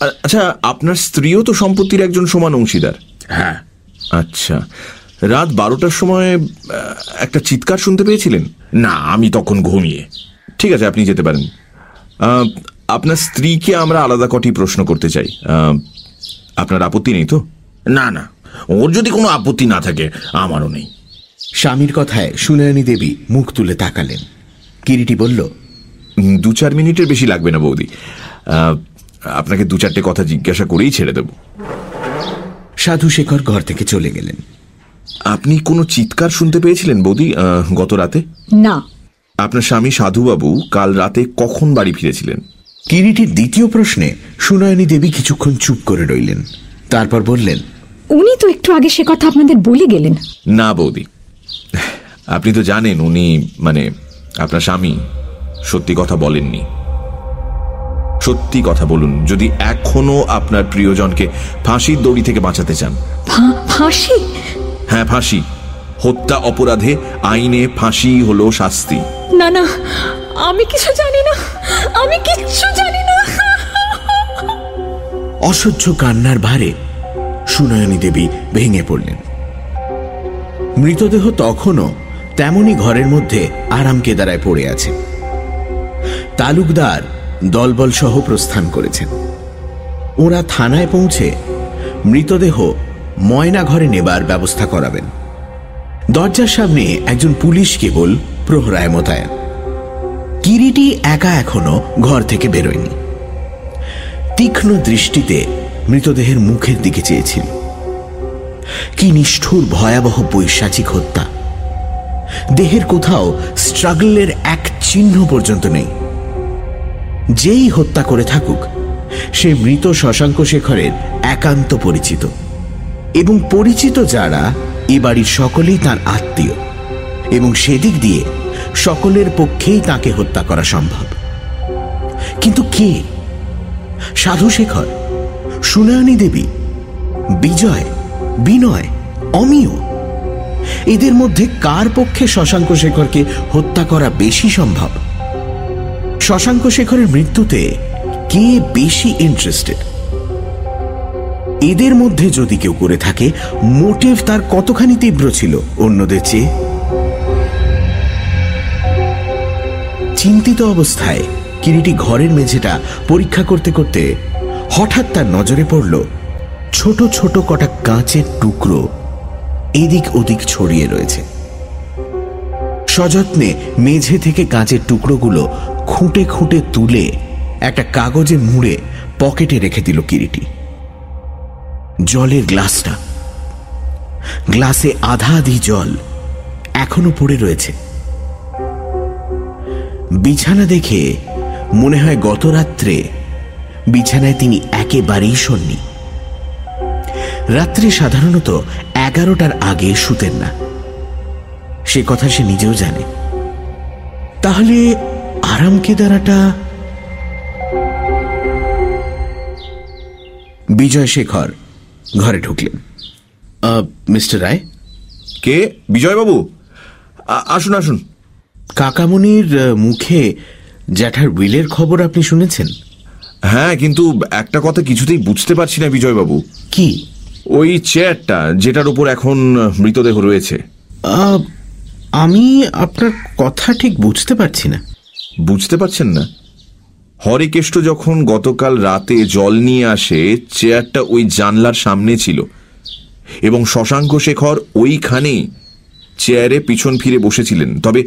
আচ্ছা আপনার স্ত্রীও তো সম্পত্তির একজন সমান অংশীদার? হ্যাঁ। আচ্ছা রাত বারোটার সময় একটা চিৎকার শুনতে পেয়েছিলেন? না আমি তখন ঘুমিয়ে। ঠিক আছে আপনি যেতে পারেন। আপনার স্ত্রীকে আমরা আলাদা কটি প্রশ্ন করতে চাই। আহ, আপনার আপত্তি নেই তো? না না। ওর যদি কোনো আপত্তি না থাকে আমারও নেই।
স্বামীর কথায় সুনয়নী দেবী মুখ তুলে তাকালেন। কিরিটি বলল
দু চার মিনিটের বেশি লাগবে না বৌদি। আহ, আপনাকে দু চারটে কথা জিজ্ঞাসা করেই ছেড়ে দেব।
সাধু শেখর ঘর থেকে চলে গেলেন।
আপনি কোনো চিৎকার শুনতে পেয়েছিলেন বৌদি আহ, গত রাতে?
না।
আপনার স্বামী সাধুবাবু কাল রাতে কখন বাড়ি ফিরেছিলেন?
কিরিটির দ্বিতীয় প্রশ্নে সুনয়নী দেবী কিছুক্ষণ চুপ করে রইলেন। তারপর বললেন
উনি তো একটু আগে সে কথা আপনাদের বলে গেলেন।
না বৌদি। আপনি তো জানেন উনি মানে আপনার স্বামী সত্যি কথা বলেননি। সত্যি কথা বলুন যদি এখনও আপনার প্রিয়জনকে ফাঁসির দড়ি থেকে বাঁচাতে চান।
ফাঁসি?
হ্যাঁ ফাঁসি। হত্যা অপরাধে আইনে ফাঁসি হলো শাস্তি।
না না, আমি কিছু জানি না, আমি কিচ্ছু জানি না।
অসহ্য কান্নার ভারে সুনয়নী দেবী ভেঙে পড়লেন। মৃতদেহ তখনও তেমনি ঘরের মধ্যে আরাম কেদারায় পড়ে আছে। তালুকদার দলবল সহ প্রস্থান করেছেন। ওরা থানায় পৌঁছে মৃতদেহ ময়না ঘরে নেবার ব্যবস্থা করাবেন। দরজার সামনে একজন পুলিশ কেবল প্রহরায় মোতায়েন। কিরিটি একা এখনও ঘর থেকে বেরোয়নি। তীক্ষ্ণ দৃষ্টিতে মৃতদেহের মুখের দিকে চেয়েছিল। কি নিষ্ঠুর ভয়াবহ বৈশাচিক হত্যা। দেহের কোথাও স্ট্রাগলের এক চিহ্ন পর্যন্ত নেই। যেই হত্যা করে থাকুক, সে মৃত শশাঙ্ক শেখরের একান্ত পরিচিত। এবং পরিচিত যারা এ বাড়ির সকলেই তার আত্মীয় এবং সেদিক দিয়ে সকলের পক্ষেই তাকে হত্যা করা সম্ভব। কিন্তু কে? সাধু শেখর, সুনয়নী দেবী, বিজয়, বিনয়, অমিয়, এদের মধ্যে কার পক্ষে শশাঙ্ক শেখরকে হত্যা করা বেশি সম্ভব? শশাঙ্ক শেখরের মৃত্যুতে কে বেশি ইন্টারেস্টেড এদের মধ্যে যদি কেউ করে থাকে, মোটিভ তার কতখানি তীব্র ছিল? অন্যদের চেয়ে চিন্তিত অবস্থায় কিরিটি ঘরের মেঝেটা পরীক্ষা করতে করতে হঠাৎ তার নজরে পড়ল ছোট ছোট কটা কাঁচের টুকরো এদিক ওদিক ছড়িয়ে রয়েছে। সযত্নে মেঝে থেকে কাঁচের টুকরোগুলো খুঁটে খুঁটে তুলে একটা কাগজে মুড়ে পকেটে রেখে দিল কিরিটি। জলের গ্লাসটা। গ্লাসে আধা আধি জল এখনও পড়ে রয়েছে। বিছানা দেখে মনে হয় গত রাত্রে বিছানায় তিনি একেবারেই শোননি। রাত্রে সাধারণত এগারোটার আগে শুতেন না। সে কথা সে নিজেও জানে। তাহলে আরাম কেদারাটা বিজয় শেখর ঘরে ঢুকলেন। মিস্টার রায়?
কে? বিজয়বাবু? আসুন আসুন।
কাকামণির মুখে জ্যাঠার উইলের খবর আপনি শুনেছেন?
হ্যাঁ কিন্তু একটা কথা কিছুতেই বুঝতে পারছি না বিজয়বাবু।
কি?
ওই চেয়ারটা যেটার উপর এখন মৃতদেহ রয়েছে।
আমি আপনার কথা ঠিক বুঝতে পারছি না।
বুঝতে পারছেন না? হরিকেষ্ট যখন গতকাল রাতে জল নিয়ে আসে চেয়ারটা ওই জানলার সামনে ছিল এবং শশাঙ্ক শেখর ওইখানেই চেয়ারে পিছন ফিরে বসেছিলেন। তবে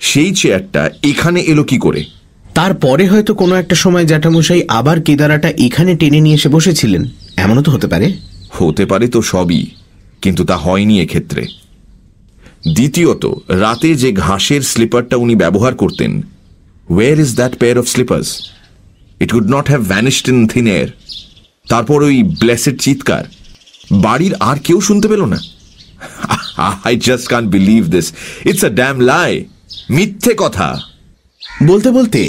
সেই চেয়ারটা এখানে এলো কি করে?
তারপরে হয়তো কোনো একটা সময় জ্যাঠামশাই আবার কেদারাটা এখানে টেনে নিয়ে এসে বসেছিলেন। এমনও তো হতে পারে।
হতে পারে তো সবই কিন্তু তা হয়নি এক্ষেত্রে। দ্বিতীয়ত রাতে যে ঘাসের স্লিপারটা উনি ব্যবহার করতেন where is that pair of slippers it would not have vanished in thin air তারপর ওই ব্লেসেড চিৎকার। বাড়ির আর কেউ শুনতে পেল না। I just can't believe this it's a damn lie মিথ্যে কথা।
বলতে বলতে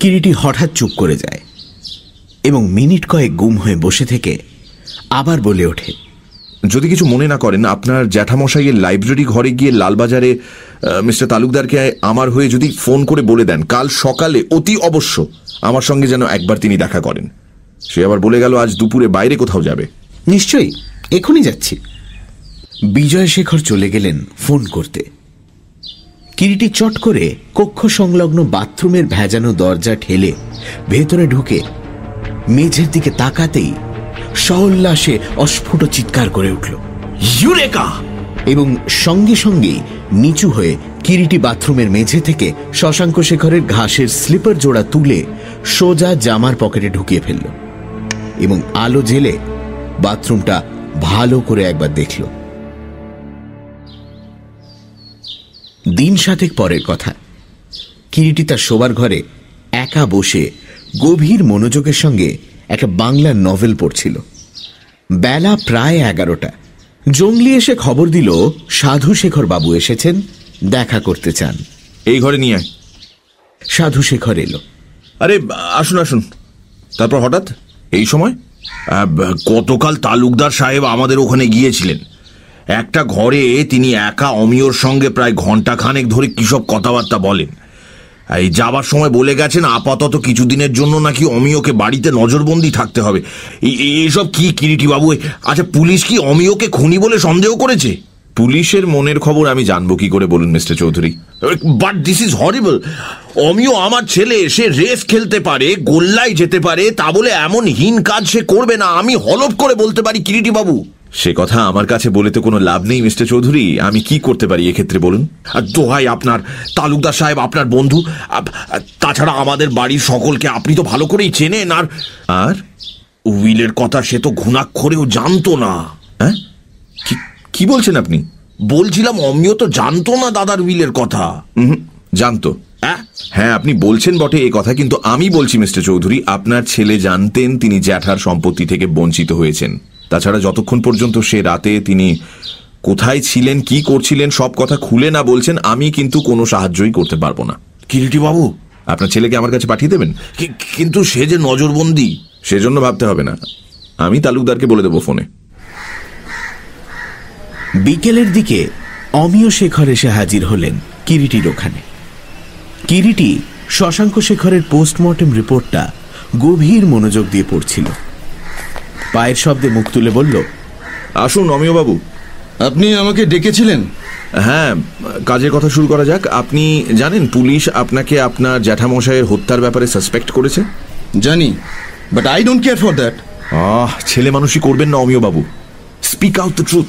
কিরিটি হঠাৎ চুপ করে যায় এবং মিনিট কয়েক গুম হয়ে বসে থেকে আবার বলে ওঠে
যদি কিছু মনে না করেন আপনার জ্যাঠামশাইয়ের লাইব্রেরি ঘরে গিয়ে লালবাজারে মিস্টার তালুকদারকে আমার হয়ে যদি ফোন করে বলে দেন কাল সকালে অতি অবশ্য আমার সঙ্গে যেন একবার তিনি দেখা করেন। সে আবার বলে গেল আজ দুপুরে বাইরে কোথাও যাবে।
নিশ্চয়ই এখনই যাচ্ছি। বিজয় শেখর চলে গেলেন ফোন করতে। কিরিটি চট করে কক্ষ সংলগ্ন বাথরুমের ভেজানো দরজা ঠেলে ভেতরে ঢুকে মেঝের দিকে তাকাতেই সউল্লাসে অস্ফুট চিৎকার করে উঠল ইউরেকা! এবং সঙ্গে সঙ্গে নিচু হয়ে কিরিটি বাথরুমের মেঝে থেকে শশাঙ্ক শেখরের ঘাসের স্লিপার জোড়া তুলে সোজা জামার পকেটে ঢুকিয়ে ফেলল এবং আলো জেলে বাথরুমটা ভালো করে একবার দেখল। দিন সাতেক পরের কথা। কিরিটি তার শোবার ঘরে একা বসে গভীর মনোযোগের সঙ্গে একটা বাংলা নভেল পড়ছিল। বেলা প্রায় এগারোটা। জঙ্গলি এসে খবর দিল সাধু শেখর বাবু এসেছেন দেখা করতে চান।
এই ঘরে নিয়ে আয়।
সাধু শেখর এলো।
আরে আসুন আসুন। তারপর হঠাৎ? এই সময়? গতকাল তালুকদার সাহেব আমাদের ওখানে গিয়েছিলেন। একটা ঘরে তিনি একা অমিয়র সঙ্গে প্রায় ঘণ্টা খানেক ধরে কিসব কথাবার্তা বলেন। এই যাবার সময় বলে গেছেন আপাতত কিছুদিনের জন্য নাকি অমিয়কে বাড়িতে নজরবন্দি থাকতে হবে। এই- এই- এইসব কি কিরিটি বাবু? আচ্ছা পুলিশ কি অমিয়কে খুনি বলে সন্দেহ করেছে? পুলিশের মনের খবর আমি জানব কি করে বলুন mister Chowdhury? But this is horrible অমিও আমার ছেলে সে রেস খেলতে পারে গোল্লায় যেতে পারে তা বলে এমন হীন কাজ সে করবে না আমি হলফ করে বলতে পারি কিরিটি বাবু। সে কথা আমার কাছে বলে তো কোনো লাভ নেই, মিস্টার চৌধুরী। আমি কি করতে পারি এক্ষেত্রে বলুন? আর দোহাই আপনার, তালুকদার সাহেব আপনার বন্ধু। তাছাড়া আমাদের বাড়ির সকলকে আপনি তো ভালো করেই চেনেন, আর আর উইলের কথা সে তো ঘুণাক্ষরেও জানতো না। হ্যাঁ? কি- বলছেন আপনি? বলছিলাম অমিও তো জানতো না দাদার উইলের কথা। জানতো। হ্যাঁ? হ্যাঁ আপনি বলছেন বটে এই কথা, কিন্তু আমি বলছি, মিস্টার চৌধুরী, আপনার ছেলে জানতেন তিনি জ্যাঠার সম্পত্তি থেকে বঞ্চিত হয়েছেন। তাছাড়া যতক্ষণ পর্যন্ত সে রাতে তিনি কোথায় ছিলেন কি করছিলেন সব কথা খুলে না বলছেন আমি কিন্তু কোনো সাহায্যই করতে পারব না। কিরিটি বাবু আপনার ছেলেকে আমার কাছে পাঠিয়ে দেবেন? কিন্তু সে যে নজরবন্দি। সেজন্য ভাবতে হবে না। আমি তালুকদারকে বলে দেবো ফোনে।
বিকেলের দিকে অমিয় শেখর এসে হাজির হলেন কিরিটির ওখানে। কিরিটি শশাঙ্ক শেখরের পোস্টমর্টেম রিপোর্টটা গভীর মনোযোগ দিয়ে পড়ছিল। পায়ের শব্দে মুখ তুলে বলল
আসুন অমিয়বাবু
আপনি আমাকে ডেকেছিলেন?
হ্যাঁ কাজের কথা শুরু করা যাক। আপনি জানেন পুলিশ আপনাকে আপনার জ্যাঠামশাইয়ের হত্যার ব্যাপারে সাসপেক্ট করেছে?
জানি but I don't care for that
ah ছেলে মানুষই করবেন না অমিয়বাবু স্পিক আউট দ্য ট্রুথ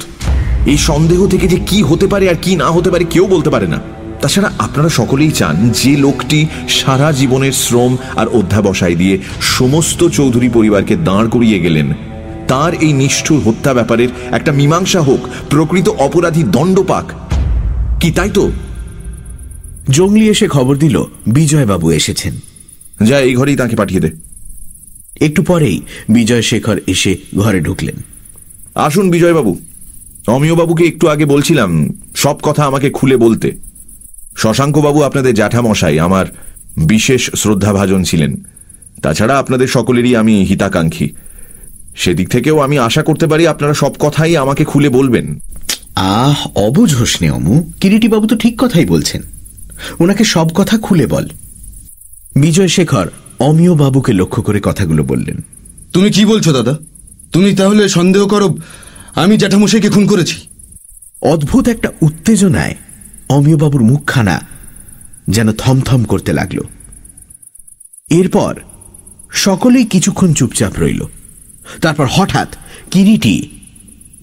এই সন্দেহ থেকে যে কি হতে পারে আর কি না হতে পারে কেউ বলতে পারে না। তাছাড়া আপনারা সকলেই চান যে লোকটি সারা জীবনের শ্রম আর অধ্যাবসায় দিয়ে সমস্ত চৌধুরী পরিবারকে দাঁড় করিয়ে গেলেন। তার এই নিষ্ঠুর হত্যা ব্যাপারের একটা মীমাংসা হোক প্রকৃত অপরাধী দণ্ড পাক। কি তাই তো?
জঙ্গলি এসে খবর দিল বিজয়বাবু এসেছেন।
যা এই ঘরেই তাকে পাঠিয়ে দে।
একটু পরেই বিজয় শেখর এসে ঘরে ঢুকলেন।
আসুন বিজয়বাবু। অমিয়বাবুকে একটু আগে বলছিলাম সব কথা আমাকে খুলে বলতে। শশাঙ্কবাবু আপনাদের জ্যাঠামশাই আমার বিশেষ শ্রদ্ধাভাজন ছিলেন। তাছাড়া আপনাদের সকলেরই আমি হিতাকাঙ্ক্ষী। সেদিক থেকেও আমি আশা করতে পারি আপনারা সব কথাই আমাকে খুলে বলবেন।
আহ অবুঝ হোসনে অমু কিরিটিবাবু তো ঠিক কথাই বলছেন। ওনাকে সব কথা খুলে বল। বিজয় শেখর অমিয় বাবুকে লক্ষ্য করে কথাগুলো বললেন।
তুমি কি বলছো দাদা? তুমি তাহলে সন্দেহ করো আমি জ্যাঠামশাইকে খুন করেছি।
অদ্ভুত একটা উত্তেজনায় অমিয়বাবুর মুখখানা যেন থমথম করতে লাগল। এরপর সকলেই কিছুক্ষণ চুপচাপ রইল। তারপর হঠাৎ কিরিটি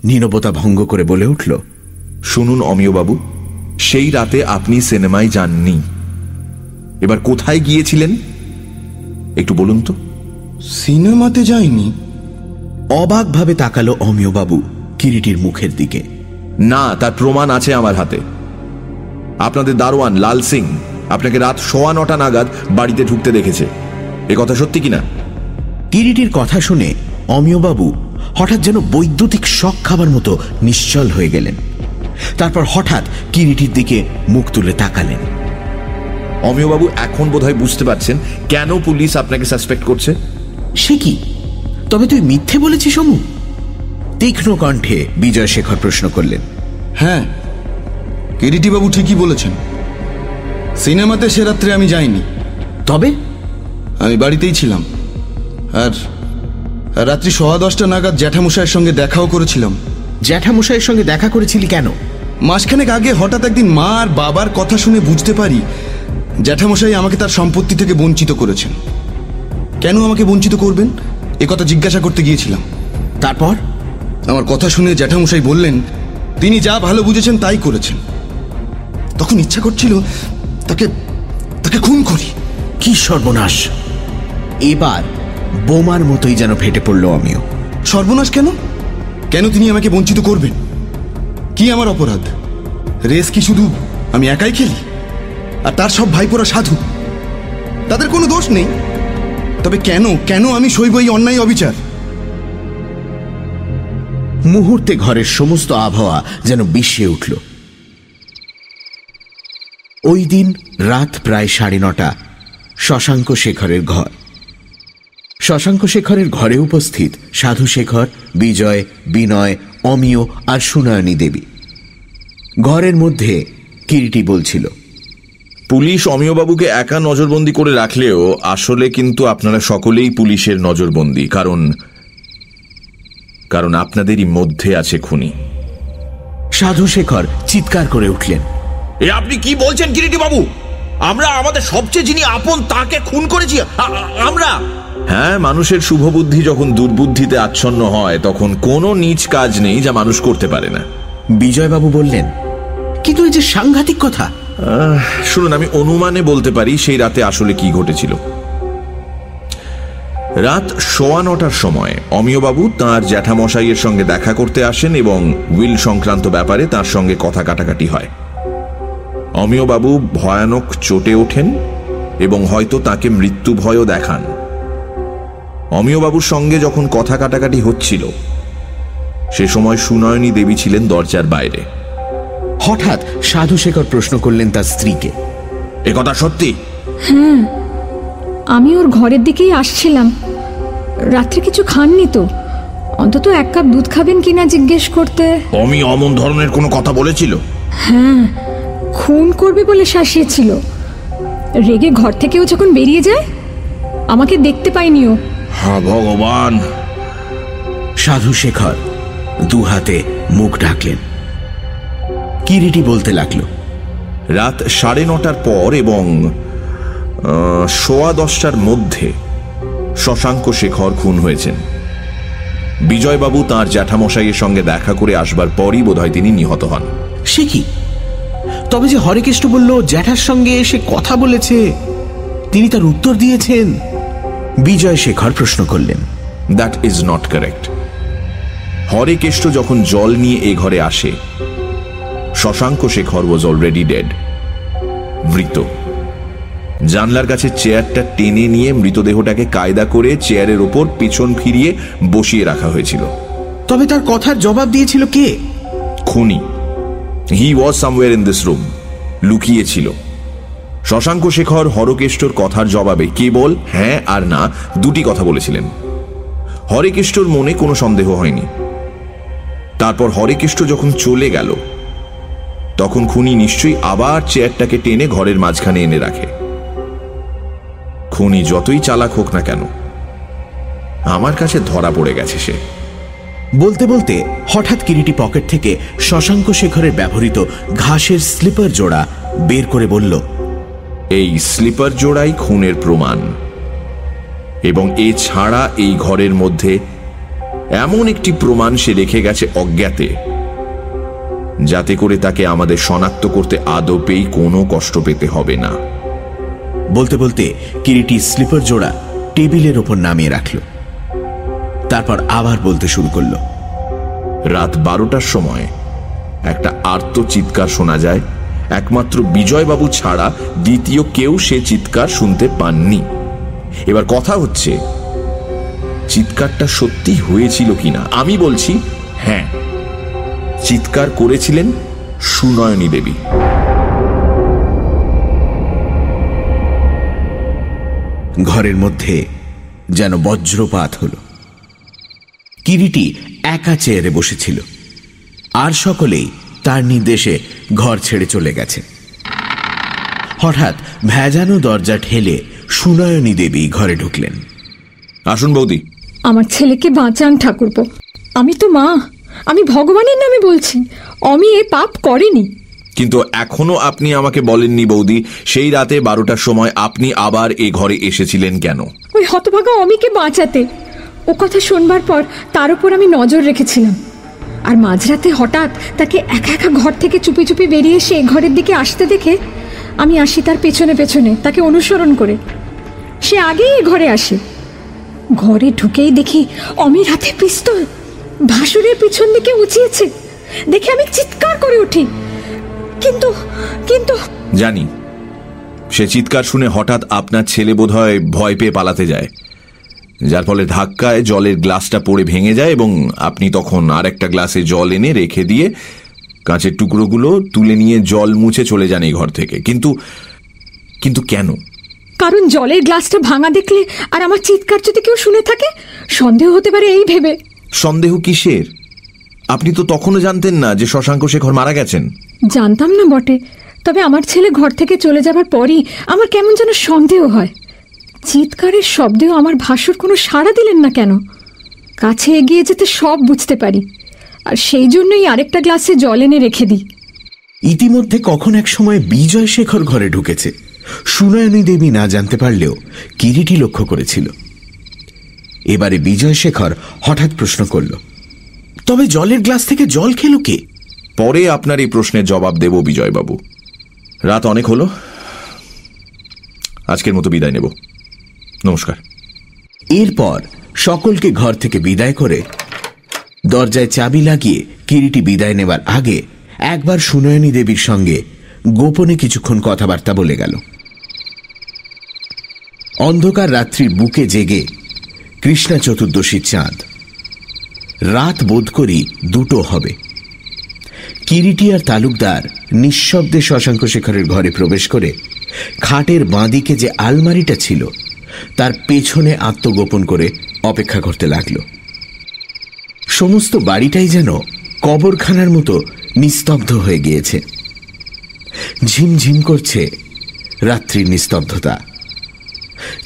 নীরবতা ভঙ্গ করে বলে উঠল
শুনুন অমিয়বাবু সেই রাতে আপনি সিনেমায় যাননি। এবার কোথায় গিয়েছিলেন? একটু বলুন তো।
সিনেমাতে যাইনি।
অবাকভাবে তাকালো অমিয়বাবু কিরিটির মুখের দিকে।
না তার প্রমাণ আছে আমার হাতে। আপনাদের দারোয়ান লাল সিং আপনাকে রাত সোয়া নটা নাগাদ বাড়িতে ঢুকতে দেখেছে। এ কথা সত্যি কিনা?
কিরিটির কথা শুনে অমিয়বাবু হঠাৎ যেন বৈদ্যুতিক শখ খাবার মতো নিশ্চল হয়ে গেলেন। তারপর হঠাৎ কিরিটির দিকে মুখ তুলে তাকালেন।
অমিয়বাবু এখন বোধহয় বুঝতে পারছেন কেন পুলিশ আপনাকে সাসপেক্ট করছে?
সে কি? তবে তুই মিথ্যে বলেছিস অমু? তীক্ষ্ণ কণ্ঠে বিজয় শেখর প্রশ্ন করলেন।
হ্যাঁ কিরিটিবাবু ঠিকই বলেছেন। সিনেমাতে সে রাত্রে আমি যাইনি।
তবে?
আমি বাড়িতেই ছিলাম। আর আর রাত্রি সোয়া দশটা নাগাদ জ্যাঠামশাইয়ের সঙ্গে দেখাও করেছিলাম।
জ্যাঠামশাইয়ের সঙ্গে দেখা করেছিলি কেন?
মাসখানেক আগে হঠাৎ একদিন মা আর বাবার কথা শুনে বুঝতে পারি জ্যাঠামশাই আমাকে তার সম্পত্তি থেকে বঞ্চিত করেছেন। কেন আমাকে বঞ্চিত করবেন? এ কথা জিজ্ঞাসা করতে গিয়েছিলাম।
তারপর?
আমার কথা শুনে জ্যাঠামশাই বললেন তিনি যা ভালো বুঝেছেন তাই করেছেন। তখন ইচ্ছা করছিল তাকে তাকে খুন করি।
কি সর্বনাশ। এবার বোমার মতোই যেন ফেটে পড়ল আমিও।
সর্বনাশ কেন? কেন তিনি আমাকে বঞ্চিত করবেন? কি আমার অপরাধ? রেস কি শুধু আমি একাই খেলি? আর তার সব ভাইপোরা সাধু? তাদের কোনো দোষ নেই। তবে কেন কেন আমি সইব এই অন্যায় অবিচার?
মুহূর্তে ঘরের সমস্ত আবহাওয়া যেন বিষিয়ে উঠল। ওই দিন রাত প্রায় সাড়ে নটা শশাঙ্ক শেখরের ঘর। শশাঙ্ক শেখরের ঘরে উপস্থিত সাধু শেখর বিজয় বিনয় অমিয় আর সুনয়নী দেবী। ঘরের মধ্যে কিরিটি বলছিল
পুলিশ অমিয়বাবুকে একা নজরবন্দি করে রাখলেও আসলে কিন্তু আপনারা সকলেই পুলিশের নজরবন্দি কারণ কারণ আপনাদেরই মধ্যে আছে খুনি।
সাধু শেখর চিৎকার করে উঠলেন।
এ আপনি কি বলছেন কিরিটি বাবু? আমরা আমাদের সবচেয়ে যিনি আপন তাকে খুন করেছি। আমরা? হ্যাঁ মানুষের শুভবুদ্ধি যখন দুর্বুদ্ধিতে আচ্ছন্ন হয় তখন কোনো নিজ কাজ নেই যা মানুষ করতে পারে না।
বিজয়বাবু বললেন কিন্তু এই যে সাংঘাতিক কথা?
আহ, শুনুন আমি অনুমানে বলতে পারি সেই রাতে আসলে কি ঘটেছিল। রাত সোয়া নটার সময় অমিয়বাবু তাঁর জ্যাঠামশাইয়ের সঙ্গে দেখা করতে আসেন এবং উইল সংক্রান্ত ব্যাপারে তার সঙ্গে কথা কাটাকাটি হয়। অমিয়বাবু ভয়ানক চটে ওঠেন এবং হয়তো তাকে মৃত্যু ভয়ও দেখান। অমিয়বাবুর সঙ্গে যখন কথা কাটাকাটি হচ্ছিল সে সময় সুনয়নী দেবী ছিলেন দরজার বাইরে।
হঠাৎ সাধু শেখর প্রশ্ন করলেন তার স্ত্রীকে।
এ কথা সত্যি?
আমি ওর ঘরের দিকেই আসছিলাম। রাত্রে কিছু খাননি তো। অন্তত এক কাপ দুধ খাবেন কিনা জিজ্ঞেস করতে।
অমি অমন ধরনের কোনো কথা বলেছিল?
খুন করবে বলে শাসিয়েছিল। রেগে ঘর থেকেও যখন বেরিয়ে যায় আমাকে দেখতে পাইনিও
হা ভগবান।
সাধু শেখর দু হাতে মুখ ঢাকলেন। কিরিটি বলতে লাগল?
রাত সাড়ে নটার পর এবং সোয়া দশটার মধ্যে শশাঙ্ক শেখর খুন হয়েছেন। বিজয়বাবু তাঁর জ্যাঠামশাইয়ের সঙ্গে দেখা করে আসবার পরই বোধহয় তিনি নিহত হন।
সে কি? তবে যে হরেকৃষ্ণ বলল জ্যাঠার সঙ্গে এসে কথা বলেছে। তিনি তার উত্তর দিয়েছেন। বিজয় শেখর প্রশ্ন করলেন
that is not correct Harekeshto যখন জল নিয়ে এ ঘরে আসে Shashanka Shekhar was already dead মৃত। জানলার কাছে চেয়ারটা টেনে নিয়ে মৃতদেহটাকে কায়দা করে চেয়ারের ওপর পিছন ফিরিয়ে বসিয়ে রাখা হয়েছিল।
তবে তার কথার জবাব দিয়েছিল কে?
খুনি। He was somewhere in this room লুকিয়েছিল শশাঙ্ক শেখর হরকেষ্টর কথার জবাবে কেবল হ্যাঁ আর না দুটি কথা বলেছিলেন। হরেকেষ্টর মনে কোনো সন্দেহ হয়নি। তারপর হরেকেষ্ট যখন চলে গেল, তখন খুনি নিশ্চয়ই আবার চেয়ারটাকে টেনে ঘরের মাঝখানে এনে রাখে। খুনি যতই চালাক হোক না কেন, আমার কাছে ধরা পড়ে গেছে সে।
বলতে বলতে হঠাৎ কিরিটি পকেট থেকে শশাঙ্ক শেখরের ব্যবহৃত ঘাসের স্লিপার জোড়া বের করে বলল
এই স্লিপার জোড়াই খুনের প্রমাণ। এবং এছাড়া এই ঘরের মধ্যে এমন একটি প্রমাণ সে রেখে গেছে অজ্ঞাতে যাতে করে তাকে আমাদের শনাক্ত করতে আদপেই কোনো কষ্ট পেতে হবে না।
বলতে বলতে কিরিটি স্লিপার জোড়া টেবিলের ওপর নামিয়ে রাখল। তারপর আবার বলতে শুরু করল।
রাত বারোটার সময় একটা আর্ত চিৎকার শোনা যায়। একমাত্র বিজয়বাবু ছাড়া দ্বিতীয় কেউ সে চিৎকার শুনতে পাননি। এবার কথা হচ্ছে চিৎকারটা সত্যি হয়েছিল কিনা? আমি বলছি হ্যাঁ। চিৎকার করেছিলেন সুনয়নী দেবী।
ঘরের মধ্যে যেন বজ্রপাত হলো। কিরিটি একা চেয়ারে বসেছিল। আর সকলেই তার নির্দেশে ঘর ছেড়ে চলে গেছে। হঠাৎ ভেজানো দরজা ঠেলে সুনয়নী দেবী ঘরে ঢুকলেন।
আসুন বৌদি।
আমার ছেলেকে বাঁচান ঠাকুরপো। আমি তো মা। আমি ভগবানের নামে বলছি। অমি এ পাপ করেনি।
কিন্তু এখনও আপনি আমাকে বলেননি বৌদি সেই রাতে বারোটার সময় আপনি আবার এ ঘরে এসেছিলেন কেন?
ওই হতভাগা অমিকে বাঁচাতে। ও কথা শুনবার পর তার উপর আমি নজর রেখেছিলাম। আর মাঝরাতে হঠাৎ তাকে একা একা ঘর থেকে চুপি চুপি বেরিয়ে এসে ঘরের দিকে আসতে দেখে আমি আসি তার পেছনে পেছনে, তাকে অনুসরণ করে। সে আগেই ঘরে আসে। ঘরে ঢুকেই দেখি অমির হাতে পিস্তল, ভাসুরের পিছন দিকে উঁচিয়েছে। দেখে আমি চিৎকার করে উঠি। কিন্তু কিন্তু
জানি। সে চিৎকার শুনে হঠাৎ আপনার ছেলে বোধহয় ভয় পেয়ে পালাতে যায়। যার ফলে ধাক্কায় জলের গ্লাসটা পড়ে ভেঙে যায় এবং আপনি তখন আর একটা গ্লাসে জল এনে রেখে দিয়ে কাঁচের টুকরোগুলো তুলে নিয়ে জল মুছে চলে যান এই ঘর থেকে। কিন্তু কিন্তু কেন?
কারণ জলের গ্লাসটা ভাঙা দেখলে আর আমার চিৎকার যদি কেউ শুনে থাকে সন্দেহ হতে পারে এই ভেবে।
সন্দেহ কিসের? আপনি তো তখনও জানতেন না যে শশাঙ্ক শেখর মারা গেছেন।
জানতাম না বটে তবে আমার ছেলে ঘর থেকে চলে যাবার পরই আমার কেমন যেন সন্দেহ হয়। চিৎকারের শব্দেও আমার ভাসুর কোনো সাড়া দিলেন না কেন? কাছে এগিয়ে যেতে সব বুঝতে পারি। আর সেই জন্যই আরেকটা গ্লাসে জল এনে রেখে দিই।
ইতিমধ্যে কখন এক সময় বিজয় শেখর ঘরে ঢুকেছে। সুনয়নী দেবী না জানতে পারলেও কিরিটি লক্ষ্য করেছিল। এবারে বিজয় শেখর হঠাৎ প্রশ্ন করল তবে জলের গ্লাস থেকে জল খেলো কে?
পরে আপনার এই প্রশ্নের জবাব দেব বিজয়বাবু। রাত অনেক হলো। আজকের মতো বিদায় নেব। নমস্কার।
এরপর সকলকে ঘর থেকে বিদায় করে দরজায় চাবি লাগিয়ে কিরিটি বিদায় নেবার আগে একবার সুনয়নী দেবীর সঙ্গে গোপনে কিছুক্ষণ কথাবার্তা বলে গেল। অন্ধকার রাত্রির বুকে জেগে কৃষ্ণা চতুর্দশীর চাঁদ। রাত বোধ করি দুটো হবে। কিরিটি আর তালুকদার নিঃশব্দে শশাঙ্ক শেখরের ঘরে প্রবেশ করে খাটের বাঁদিকে যে আলমারিটা ছিল তার পেছনে আত্মগোপন করে অপেক্ষা করতে লাগল। সমস্ত বাড়িটাই যেন কবরখানার মতো নিস্তব্ধ হয়ে গিয়েছে। ঝিমঝিম করছে রাত্রির নিস্তব্ধতা।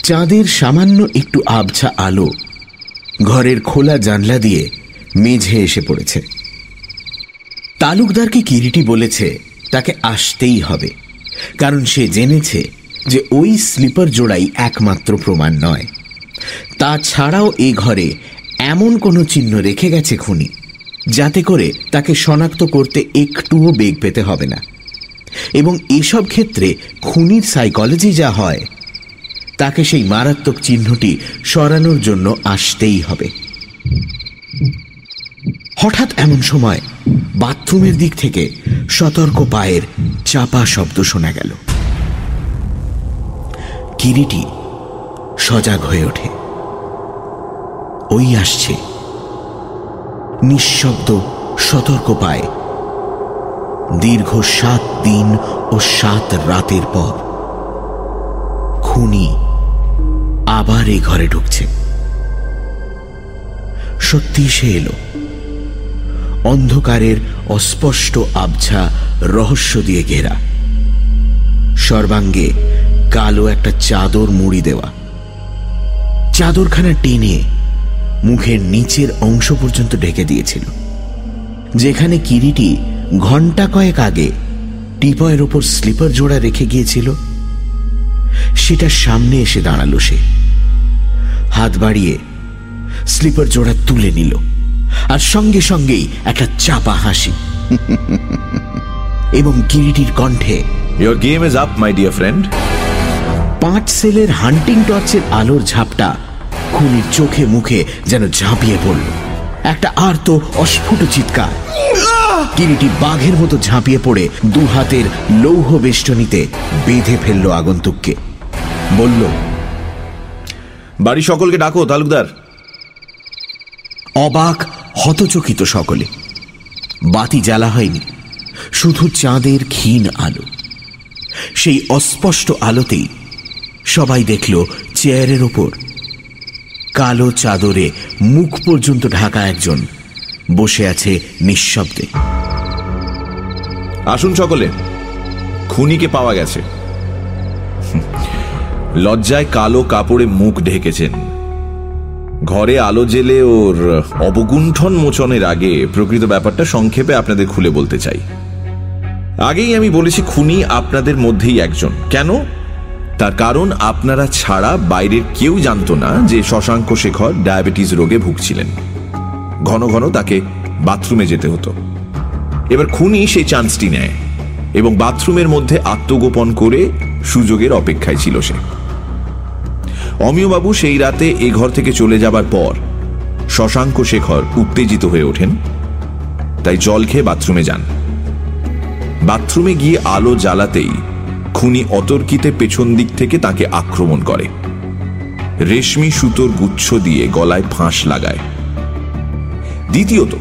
চাঁদের সামান্য একটু আবছা আলো ঘরের খোলা জানলা দিয়ে মেঝে এসে পড়েছে। তালুকদারকে কিরিটি বলেছে তাকে আসতেই হবে, কারণ সে জেনেছে যে ওই স্লিপার জোড়াই একমাত্র প্রমাণ নয়। তাছাড়াও এ ঘরে এমন কোনো চিহ্ন রেখে গেছে খুনি, যাতে করে তাকে শনাক্ত করতে একটুও বেগ পেতে হবে না। এবং এসব ক্ষেত্রে খুনির সাইকোলজি যা হয়, তাকে সেই মারাত্মক চিহ্নটি সরানোর জন্য আসতেই হবে। হঠাৎ এমন সময় বাথরুমের দিক থেকে সতর্ক পায়ের চাপা শব্দ শোনা গেল। কিরিটি সজাগ হয়ে ওঠে। ওই আসছে। নিঃশব্দ সতর্ক পায়। দীর্ঘ সাত দিন ও সাত রাতের পর খুনি আবার এই ঘরে ঢুকছে। সত্যি সে এলো। অন্ধকারের অস্পষ্ট আবছা রহস্য দিয়ে ঘেরা। সর্বাঙ্গে কালো একটা চাদর মুড়ি দেওয়া। চাদরখানা টেনে মুখের নিচের অংশ পর্যন্ত ঢেকে দিয়েছিল। যেখানে কিরিটি ঘণ্টা কয়েক আগে টিপয়ের ওপর স্লিপার জোড়া রেখে গিয়েছিল সেটার সামনে এসে দাঁড়াল সে। হাত বাড়িয়ে স্লিপার জোড়া তুলে নিল আর সঙ্গে সঙ্গেই একটা চাপা হাসি। এবং কিরিটির কণ্ঠে
your game is up my dear friend
পাঁচ সেলের হান্টিং টর্চের আলোর ঝাপটা খুনির চোখে মুখে যেন ঝাঁপিয়ে পড়ল। একটা আর্ত অস্ফুট চিৎকার। কিরিটি বাঘের মতো ঝাঁপিয়ে পড়ে দু হাতের লৌহ বেষ্টনীতে বেঁধে ফেলল আগন্তুককে। বলল
বাড়ি সকলকে ডাকো তালুকদার।
অবাক হতচকিত সকলে। বাতি জ্বালা হয়নি শুধু চাঁদের ক্ষীণ আলো। সেই অস্পষ্ট আলোতেই সবাই দেখল চেয়ারের ওপর। কালো চাদরে মুখ পর্যন্ত ঢাকা একজন। বসে আছে নিঃশব্দে।
আসুন সকলে। খুনিকে পাওয়া গেছে। লজ্জায় কালো কাপড়ে মুখ ঢেকেছেন। ঘরে আলো জেলে ওর অবগুণ্ঠন মোচনের আগে প্রকৃত ব্যাপারটা সংক্ষেপে আপনাদের খুলে বলতে চাই। আগেই আমি বলেছি, খুনি আপনাদের মধ্যেই একজন। কেন? তার কারণ আপনারা ছাড়া বাইরের কেউ জানতো না যে শশাঙ্ক শেখর ডায়াবেটিস রোগে ভুগছিলেন। ঘন ঘন তাকে বাথরুমে যেতে হতো। এবার খুনি সেই চান্সটি নেয় এবং বাথরুমের মধ্যে আত্মগোপন করে সুযোগের অপেক্ষায় ছিল সে। অমিয়বাবু সেই রাতে এ ঘর থেকে চলে যাবার পর শশাঙ্ক শেখর উত্তেজিত হয়ে ওঠেন, তাই জল খেয়ে বাথরুমে যান। বাথরুমে গিয়ে আলো জ্বালাতেই খুনি অতর্কিতে পেছন দিক থেকে তাকে আক্রমণ করে। রেশমি সুতোর গুচ্ছ দিয়ে গলায় ফাঁস লাগায়। দ্বিতীয়ত,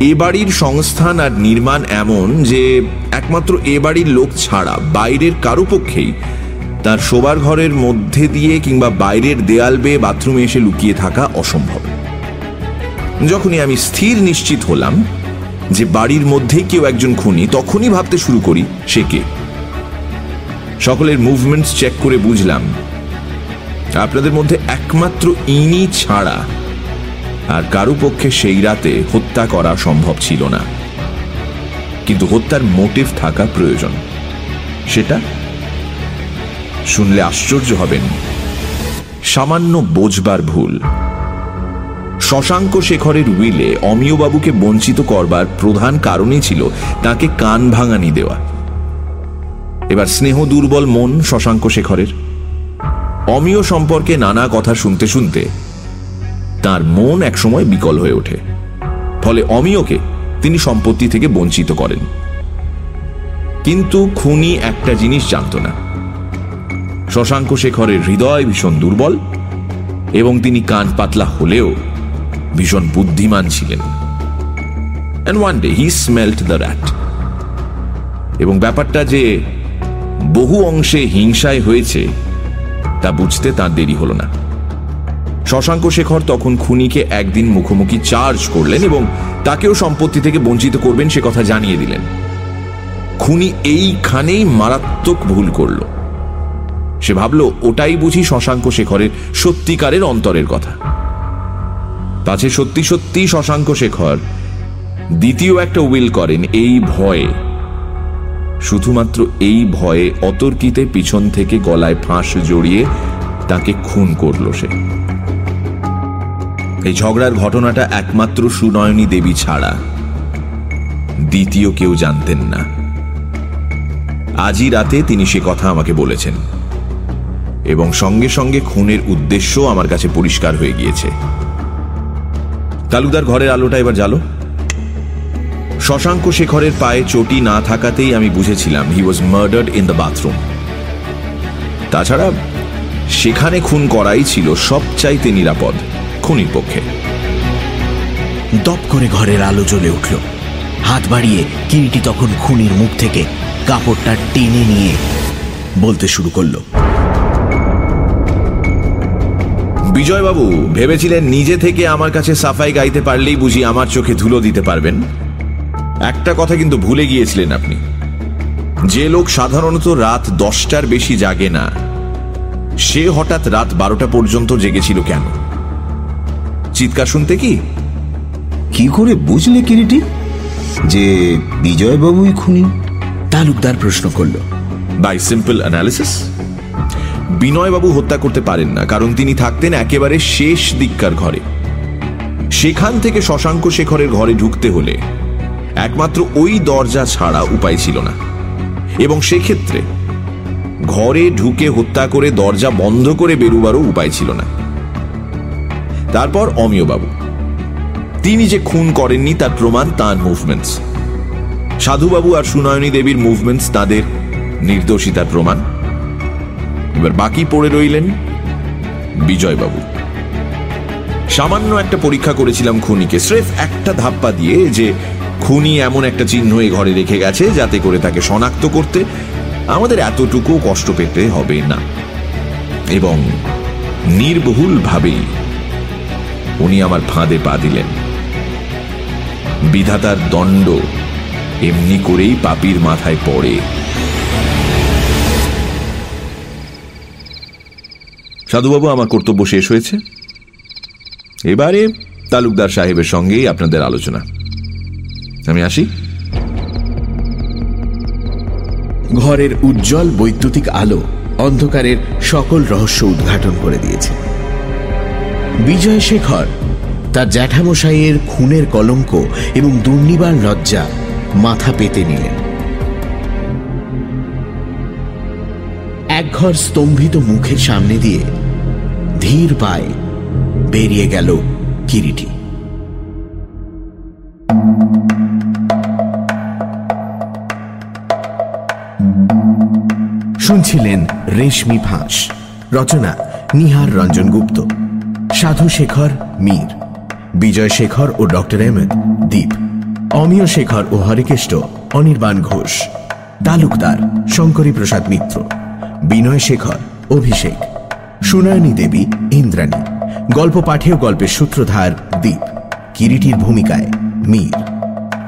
এ বাড়ির সংস্থান আর নির্মাণ এমন যে একমাত্র এ বাড়ির লোক ছাড়া বাইরের কারও পক্ষেই তার শোবার ঘরের মধ্যে দিয়ে কিংবা বাইরের দেয়াল বেয়ে বাথরুমে এসে লুকিয়ে থাকা অসম্ভব। যখনই আমি স্থির নিশ্চিত হলাম যে বাড়ির মধ্যেই কেউ একজন খুনি, তখনই ভাবতে শুরু করি সে কে। সকলের মুভমেন্টস চেক করে বুঝলাম। আপনাদের মধ্যে একমাত্র ইনি ছাড়া আর কারও পক্ষে সেই রাতে হত্যা করা সম্ভব ছিল না। কিন্তু হত্যার মোটিভ থাকা প্রয়োজন। সেটা? শুনলে আশ্চর্য হবেন। সামান্য বোঝবার ভুল। শশাঙ্ক শেখরের উইলে অমিয়বাবুকে বঞ্চিত করবার প্রধান কারণই ছিল তাকে কান ভাঙানি দেওয়া। এবার স্নেহ, দুর্বল মন, শশাঙ্ক শেখরের। অমিয় সম্পর্কে নানা কথা শুনতে শুনতে তার মন একসময় বিকল হয়ে ওঠে। ফলে অমিয়কে তিনি সম্পত্তি থেকে বঞ্চিত করেন। কিন্তু খুনি একটা জিনিস জানত না। শশাঙ্ক শেখরের হৃদয় ভীষণ দুর্বল এবং তিনি কান পাতলা হলেও ভীষণ বুদ্ধিমান ছিলেন। ওয়ান ডে হি স্মেল্ট এবং ব্যাপারটা যে বহু অংশে হিংসায় হয়েছে, তা বুঝতে তার দেরি হলো না। শশাঙ্ক শেখর তখন খুনিকে একদিন মুখোমুখি চার্জ করলেন এবং তাকেও সম্পত্তি থেকে বঞ্চিত করবেন সে কথা জানিয়ে দিলেন। খুনি এইখানেই মারাত্মক ভুল করল। সে ভাবল, ওটাই বুঝি শশাঙ্ক শেখরের সত্যিকারের অন্তরের কথা। পাছে সত্যি সত্যি শশাঙ্ক শেখর দ্বিতীয় একটা উইল করেন এই ভয়ে শুধুমাত্র এই ভয়ে অতর্কিতে পিছন থেকে গলায় ফাঁস জড়িয়ে তাকে খুন করল সে। এই ঝগড়ার ঘটনাটা একমাত্র সুনয়নী দেবী ছাড়া দ্বিতীয় কেউ জানতেন না। আজই রাতে তিনি সে কথা আমাকে বলেছেন এবং সঙ্গে সঙ্গে খুনের উদ্দেশ্য আমার কাছে পরিষ্কার হয়ে গিয়েছে। তালুদার ঘরের আলোটা এবার জ্বালো। শশাঙ্ক শেখরের পায়ে চটি না থাকাতেই আমি বুঝেছিলাম he was murdered in the bathroom তাছাড়া সেখানে খুন করাই ছিল সবচাইতে নিরাপদ খুনির পক্ষে।
দপ করে ঘরের আলো জ্বলে উঠল। হাত বাড়িয়ে কিরিটি তখন খুনির মুখ থেকে কাপড়টা টেনে নিয়ে বলতে শুরু করল।
বিজয়বাবু ভেবেছিলেন নিজে থেকে আমার কাছে সাফাই গাইতে পারলেই বুঝি আমার চোখে ধুলো দিতে পারবেন? একটা কথা কিন্তু ভুলে গিয়েছিলেন আপনি। যে লোক সাধারণত রাত দশটার বেশি জাগে না সে হঠাৎ রাত বারোটা পর্যন্ত জেগেছিল কেন? চিৎকার শুনতে কি?
কি করে বুঝলে কিরিটি? যে বিজয়বাবুই খুনি।
তালুকদার প্রশ্ন করল।
বাই সিম্পল অ্যানালিসিস বিনয়বাবু হত্যা করতে পারেন না কারণ তিনি থাকতেন একেবারে শেষ দিককার ঘরে। সেখান থেকে শশাঙ্ক শেখরের ঘরে ঢুকতে হলে একমাত্র ওই দরজা ছাড়া উপায় ছিল না। এবং সেক্ষেত্রে ঘরে ঢুকে হত্যা করে দরজা বন্ধ করে বেরুবারও উপায় ছিল না। তারপর অমিয়বাবু, তিনি যে খুন করেননি তার প্রমাণ তাঁর মুভমেন্টস সাধুবাবু আর সুনয়নী দেবীর মুভমেন্টস তাদের নির্দোষিতার প্রমাণ। এবার বাকি পড়ে রইলেন বিজয়বাবু। সামান্য একটা পরীক্ষা করেছিলাম খুনিকে, স্রেফ একটা ধাপ্পা দিয়ে যে খুনি এমন একটা চিহ্ন এই ঘরে রেখে গেছে যাতে করে তাকে শনাক্ত করতে আমাদের এতটুকু কষ্ট পেতে হবে না। এবং নির্বহুল ভাবেই উনি আমার ফাঁদে পা দিলেন। বিধাতার দণ্ড এমনি করেই পাপির মাথায় পড়ে। সাধুবাবু, আমার কর্তব্য শেষ হয়েছে। এবারে তালুকদার সাহেবের সঙ্গেই আপনাদের আলোচনা। আমি আসি।
ঘরের উজ্জ্বল বৈদ্যুতিক আলো অন্ধকারের সকল রহস্য উদ্ঘাটন করে দিয়েছে। বিজয় শেখর, তার জ্যাঠামশাইয়ের খুনের কলঙ্ক এবং দুর্নিবার লজ্জা মাথা পেতে নিলেন। একঘর স্তম্ভিত মুখের সামনে দিয়ে ধীর পায়ে বেরিয়ে গেল কিরিটি। শুনছিলেন রেশমি ফাঁস। রচনা নিহার রঞ্জন গুপ্ত। সাধু শেখর মীর। বিজয় শেখর ও ডক্টর আহমেদ, দীপ। অমিয় শেখর ও হরিকেষ্ট, অনির্বাণ ঘোষ। তালুকদার শঙ্করী প্রসাদ মিত্র। বিনয় শেখর, অভিষেক। সুনয়নী দেবী, ইন্দ্রাণী। গল্প পাঠে ও গল্পের সূত্রধার, দীপ। কিরিটির ভূমিকায় মীর।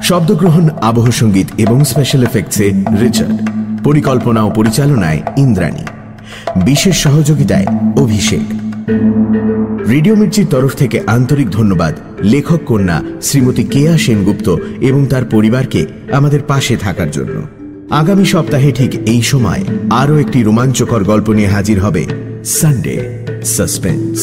শব্দগ্রহণ, আবহ সংগীত এবং স্পেশাল এফেক্টসে রিচার্ড। পরিকল্পনা ও পরিচালনায় ইন্দ্রাণী। বিশেষ সহযোগিতায় অভিষেক। রেডিও মির্চির তরফ থেকে আন্তরিক ধন্যবাদ লেখক কন্যা শ্রীমতী কেয়া সেনগুপ্ত এবং তার পরিবারকে আমাদের পাশে থাকার জন্য। আগামী সপ্তাহে ঠিক এই সময় আরও একটি রোমাঞ্চকর গল্প নিয়ে হাজির হবে সানডে সাসপেন্স।